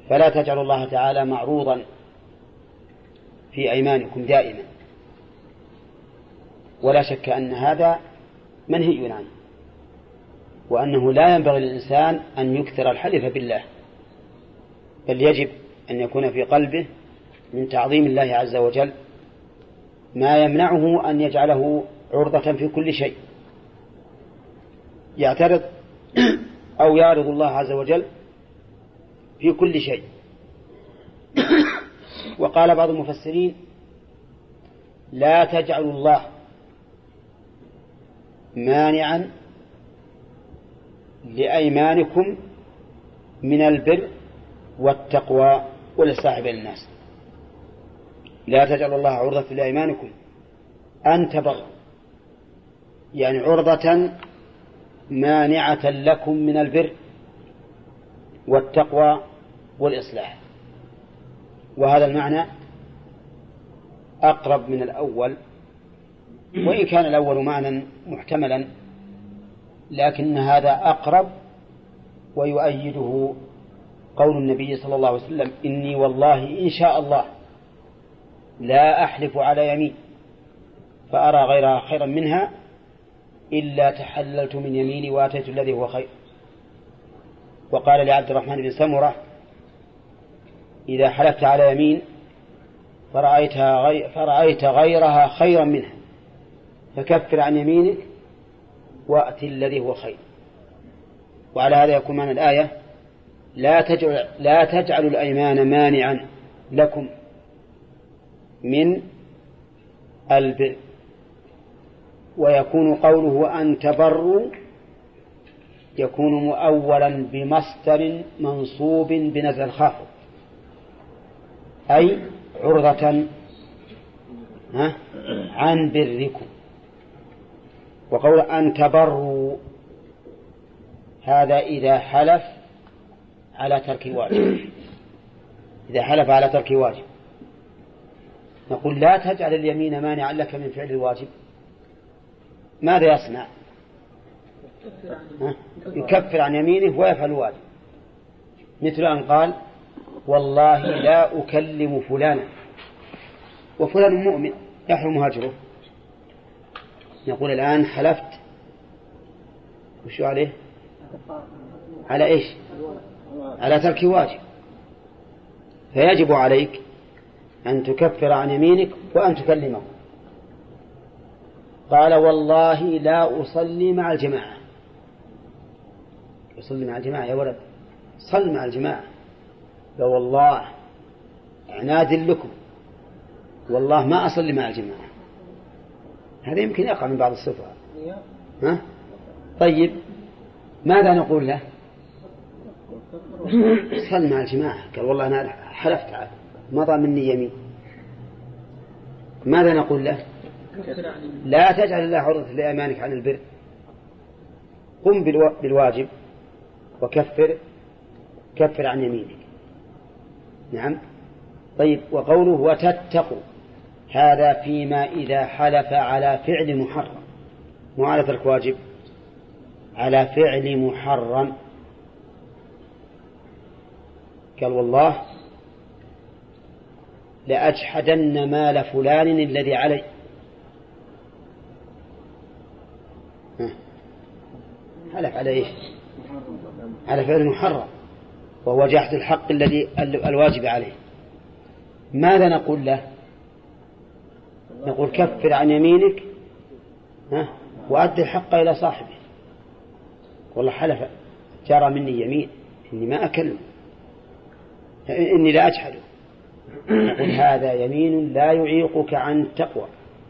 فلا تجعلوا الله تعالى معروضا في أيمانكم دائما. ولا شك أن هذا منهي عنه وأنه لا ينبغي للإنسان أن يكثر الحلف بالله. بل يجب أن يكون في قلبه من تعظيم الله عز وجل ما يمنعه أن يجعله عرضة في كل شيء. يعترض أو يعرض الله عز وجل في كل شيء. وقال بعض المفسرين لا تجعلوا الله مانعا لأيمانكم من البر والتقوى والإصلاح بين الناس. لا تجعلوا الله عرضة لأيمانكم. أن تبغوا يعني عرضة مانعة لكم من البر والتقوى والإصلاح. وهذا المعنى أقرب من الأول وإن كان الأول معنى محتملا لكن هذا أقرب ويؤيده قول النبي صلى الله عليه وسلم إني والله إن شاء الله لا أحلف على يمين فأرى غيرها خيرا منها إلا تحللت من يميني وآتيت الذي هو خير. وقال لعبد الرحمن بن سمرة إذا حلفت على يمين فرأيتها غي فرأيت غيرها خيرا منها فكفر عن يمينك وأت الذي هو خير. وعلى هذا يكون معنى الآية لا تجعل لا تجعلوا الأيمان مانعا لكم من البر. ويكون قوله أن تبروا يكون مؤولا بمصدر منصوب بنزل خافض أي عرضة عن بركم. وقول أن تبروا هذا إذا حلف على ترك الواجب إذا حلف على ترك واجب. نقول لا تجعل اليمين مانعا لك من فعل الواجب. ماذا يصنع؟ يكفر عن يمينه ويفعل الواجب. مثل أن قال والله لا أكلم فلانا. وفلان مؤمن يحرم هجره نقول الآن حلفت. وش عليه؟ على إيش؟ على ترك واجب. فيجب عليك أن تكفر عن يمينك وأن تكلمه. قال والله لا أصلي مع الجماعة. يصلي مع الجماعة يا ولد. صل مع الجماعة. لا والله عناد لكم والله ما أصلي مع الجماعة. هذا يمكن يقع من بعض الصفات. ها؟ طيب ماذا نقول له؟ صل مع الجماعة. قال والله أنا حلفت مضى مني يمين. ماذا نقول له؟ لا تجعل الله عرضة لأيمانك عن البر. قم بالواجب وكفر كفر عن يمينك. نعم. طيب وقوله وتتقوا هذا فيما إذا حلف على فعل محرم. مو على ترك واجب على فعل محرم. قال والله لأجحدن مال فلان الذي علي. حلف على إيش؟ على فعل محرم. وهو جحد الحق الذي الواجب عليه. ماذا نقول له؟ نقول كفر عن يمينك وأدي الحق إلى صاحبه. والله حلف جرى مني يمين إني ما أكلم. إني لا أجحده نقول هذا يمين لا يعيقك عن التقوى.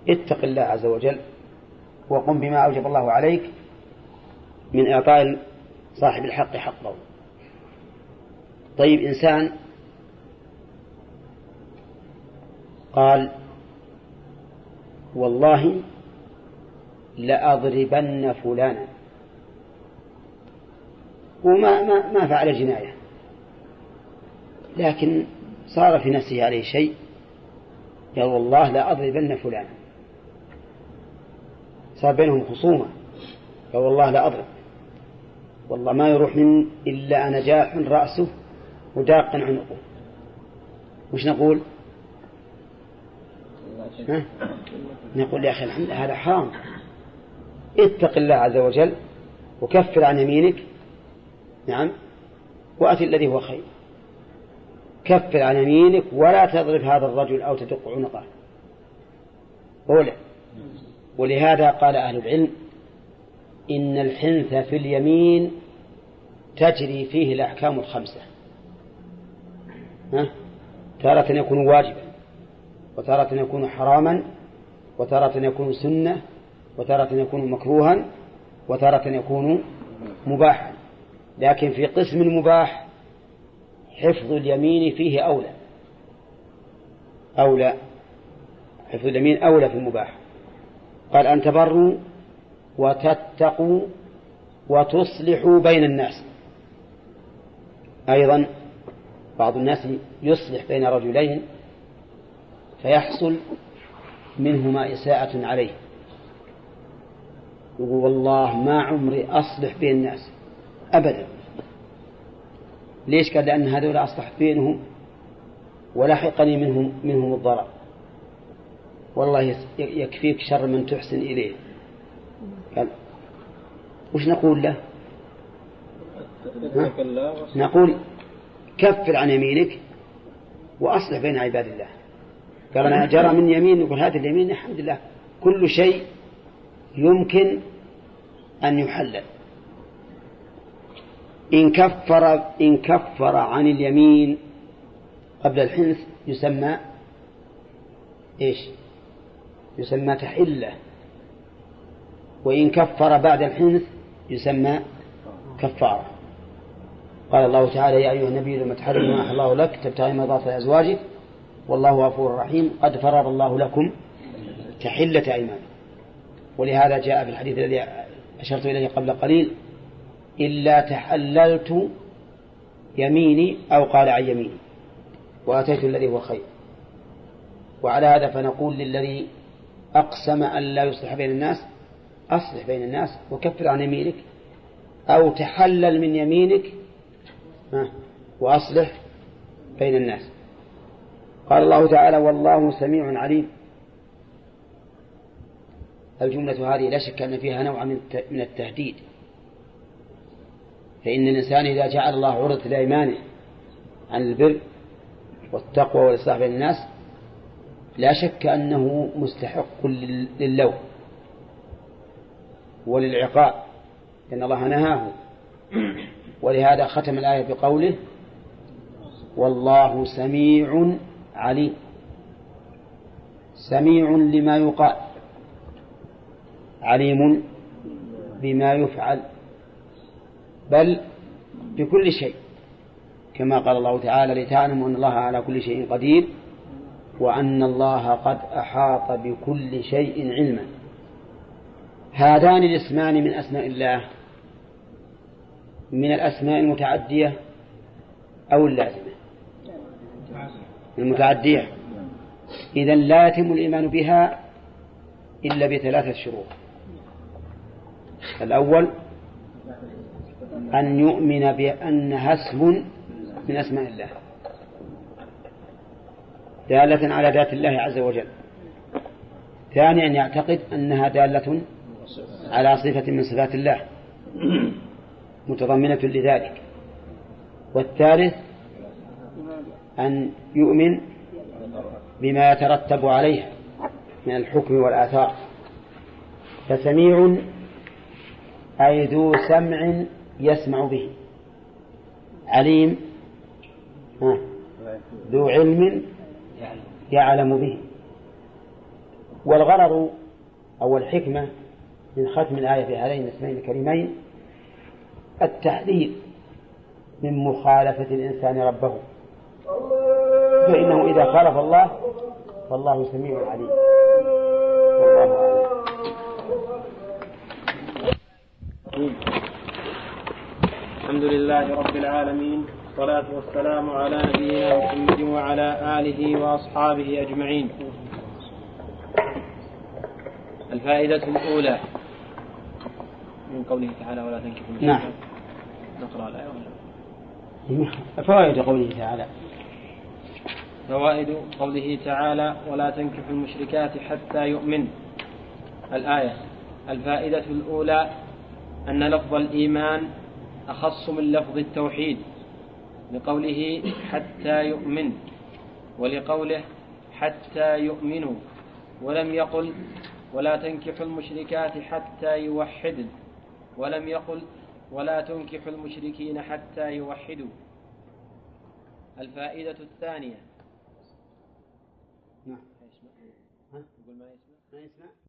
اتق الله عز وجل وقم بما أوجب الله عليك من إعطاء صاحب الحق حقه. طيب إنسان قال والله لأضربن فلانا. وما ما ما فعل جناية. لكن صار في نفسه عليه شيء قال والله لأضربن فلانا. صار بينهم خصومة قال والله لا أضرب والله ما يروح من إلا نجاح رأسه وداق عنقه. وش نقول؟ ها؟ نقول يا أخي الحمد هذا حرام. اتق الله عز وجل وكفر عن يمينك. نعم. وأتي الذي هو خير. كفر عن يمينك ولا تضرب هذا الرجل أو تدق عنقه. أولى ولهذا قال أهل العلم إن الحنث في اليمين تجري فيه الأحكام الخمسة؟ تارة يكون واجبا وتارة يكون حراما وتارة يكون سنة وتارة يكون مكروها وتارة يكون مباحا. لكن في قسم المباح حفظ اليمين فيه أولى. أولى حفظ اليمين أولى في المباح. قال أن تبروا وتتقوا وتصلحوا بين الناس. أيضا بعض الناس يصلح بين رجلين فيحصل منهما إساءة عليه. يقول والله ما عمري أصلح بين الناس أبدا. ليش؟ قال لأن هذول أصلحت بينهم ولحقني منهم منهم الضرر. والله يكفيك شر من تحسن إليه. قال وش نقول له؟ نقول كفر عن يمينك وأصلح بين عباد الله. قال أنا جرى من يمين يقول هذه اليمين الحمد لله. كل شيء يمكن أن يحلل. إن كفر إن كفر عن اليمين قبل الحنث يسمى إيش؟ يسمى تحلة. وإن كفر بعد الحنث يسمى كفارة. قال الله تعالى يا أيها النبي لما تحرم ما الله لك تبتغي مرضات أزواجك والله غفور رحيم. قد فرض الله لكم تحلة أيمان ولهذا جاء في الحديث الذي أشرت إليه قبل قليل إلا تحللت يميني أو قال عن يميني وأتيت الذي هو خير. وعلى هذا فنقول للذي أقسم أن لا يصلح بين الناس أصلح بين الناس وكفر عن يمينك أو تحلل من يمينك وأصلح بين الناس. قال الله تعالى والله سميع عليم. الجملة هذه لا شك أن فيها نوع من التهديد. فإن الإنسان إذا جعل الله عرضة لإيمانه عن البر والتقوى والإصلاح بين الناس لا شك أنه مستحق للوم وللعقاب لأن الله نهاه. ولهذا ختم الآية بقوله والله سميع عليم. سميع لما يقال. عليم بما يفعل. بل بكل شيء. كما قال الله تعالى لتعلموا أن الله على كل شيء قدير وأن الله قد أحاط بكل شيء علما. هذان الاسمان من أسماء الله. من الأسماء المتعدية أو اللازمة؟ المتعدية. إذا لا يتم الإيمان بها إلا بثلاثة شروط. الأول أن يؤمن بأنها اسم من أسماء الله. دالة على ذات الله عز وجل. ثانيا يعتقد أنها دالة على صفة من صفات الله. متضمنة لذلك. والثالث أن يؤمن بما يترتب عليها من الحكم والآثار. فسميع أي ذو سمع يسمع به. عليم ذو علم يعلم به. والغرض أو الحكمة من ختم الآية في هذين الاسمين الكريمين التحذير من مخالفة الإنسان ربه. فإنه إذا خالف الله فالله سميع عليم. والله الحمد لله رب العالمين والصلاة والسلام على نبينا محمد وعلى آله وأصحابه أجمعين. الفائدة الأولى من قوله تعالى ولا تنكحوا نعم. نقرأ الآية ولا؟ فوائد قوله تعالى. فوائد قوله تعالى ولا تنكحوا المشركات حتى يؤمن. الآية. الفائدة الأولى أن لفظ الإيمان أخص من لفظ التوحيد. لقوله حتى يؤمن ولقوله حتى يؤمنوا. ولم يقل ولا تنكحوا المشركات حتى يوحدن ولم يقل ولا تنكحوا المشركين حتى يوحدوا. الفائدة الثانية. نعم. يقول ما يسمع؟ ما يسمع؟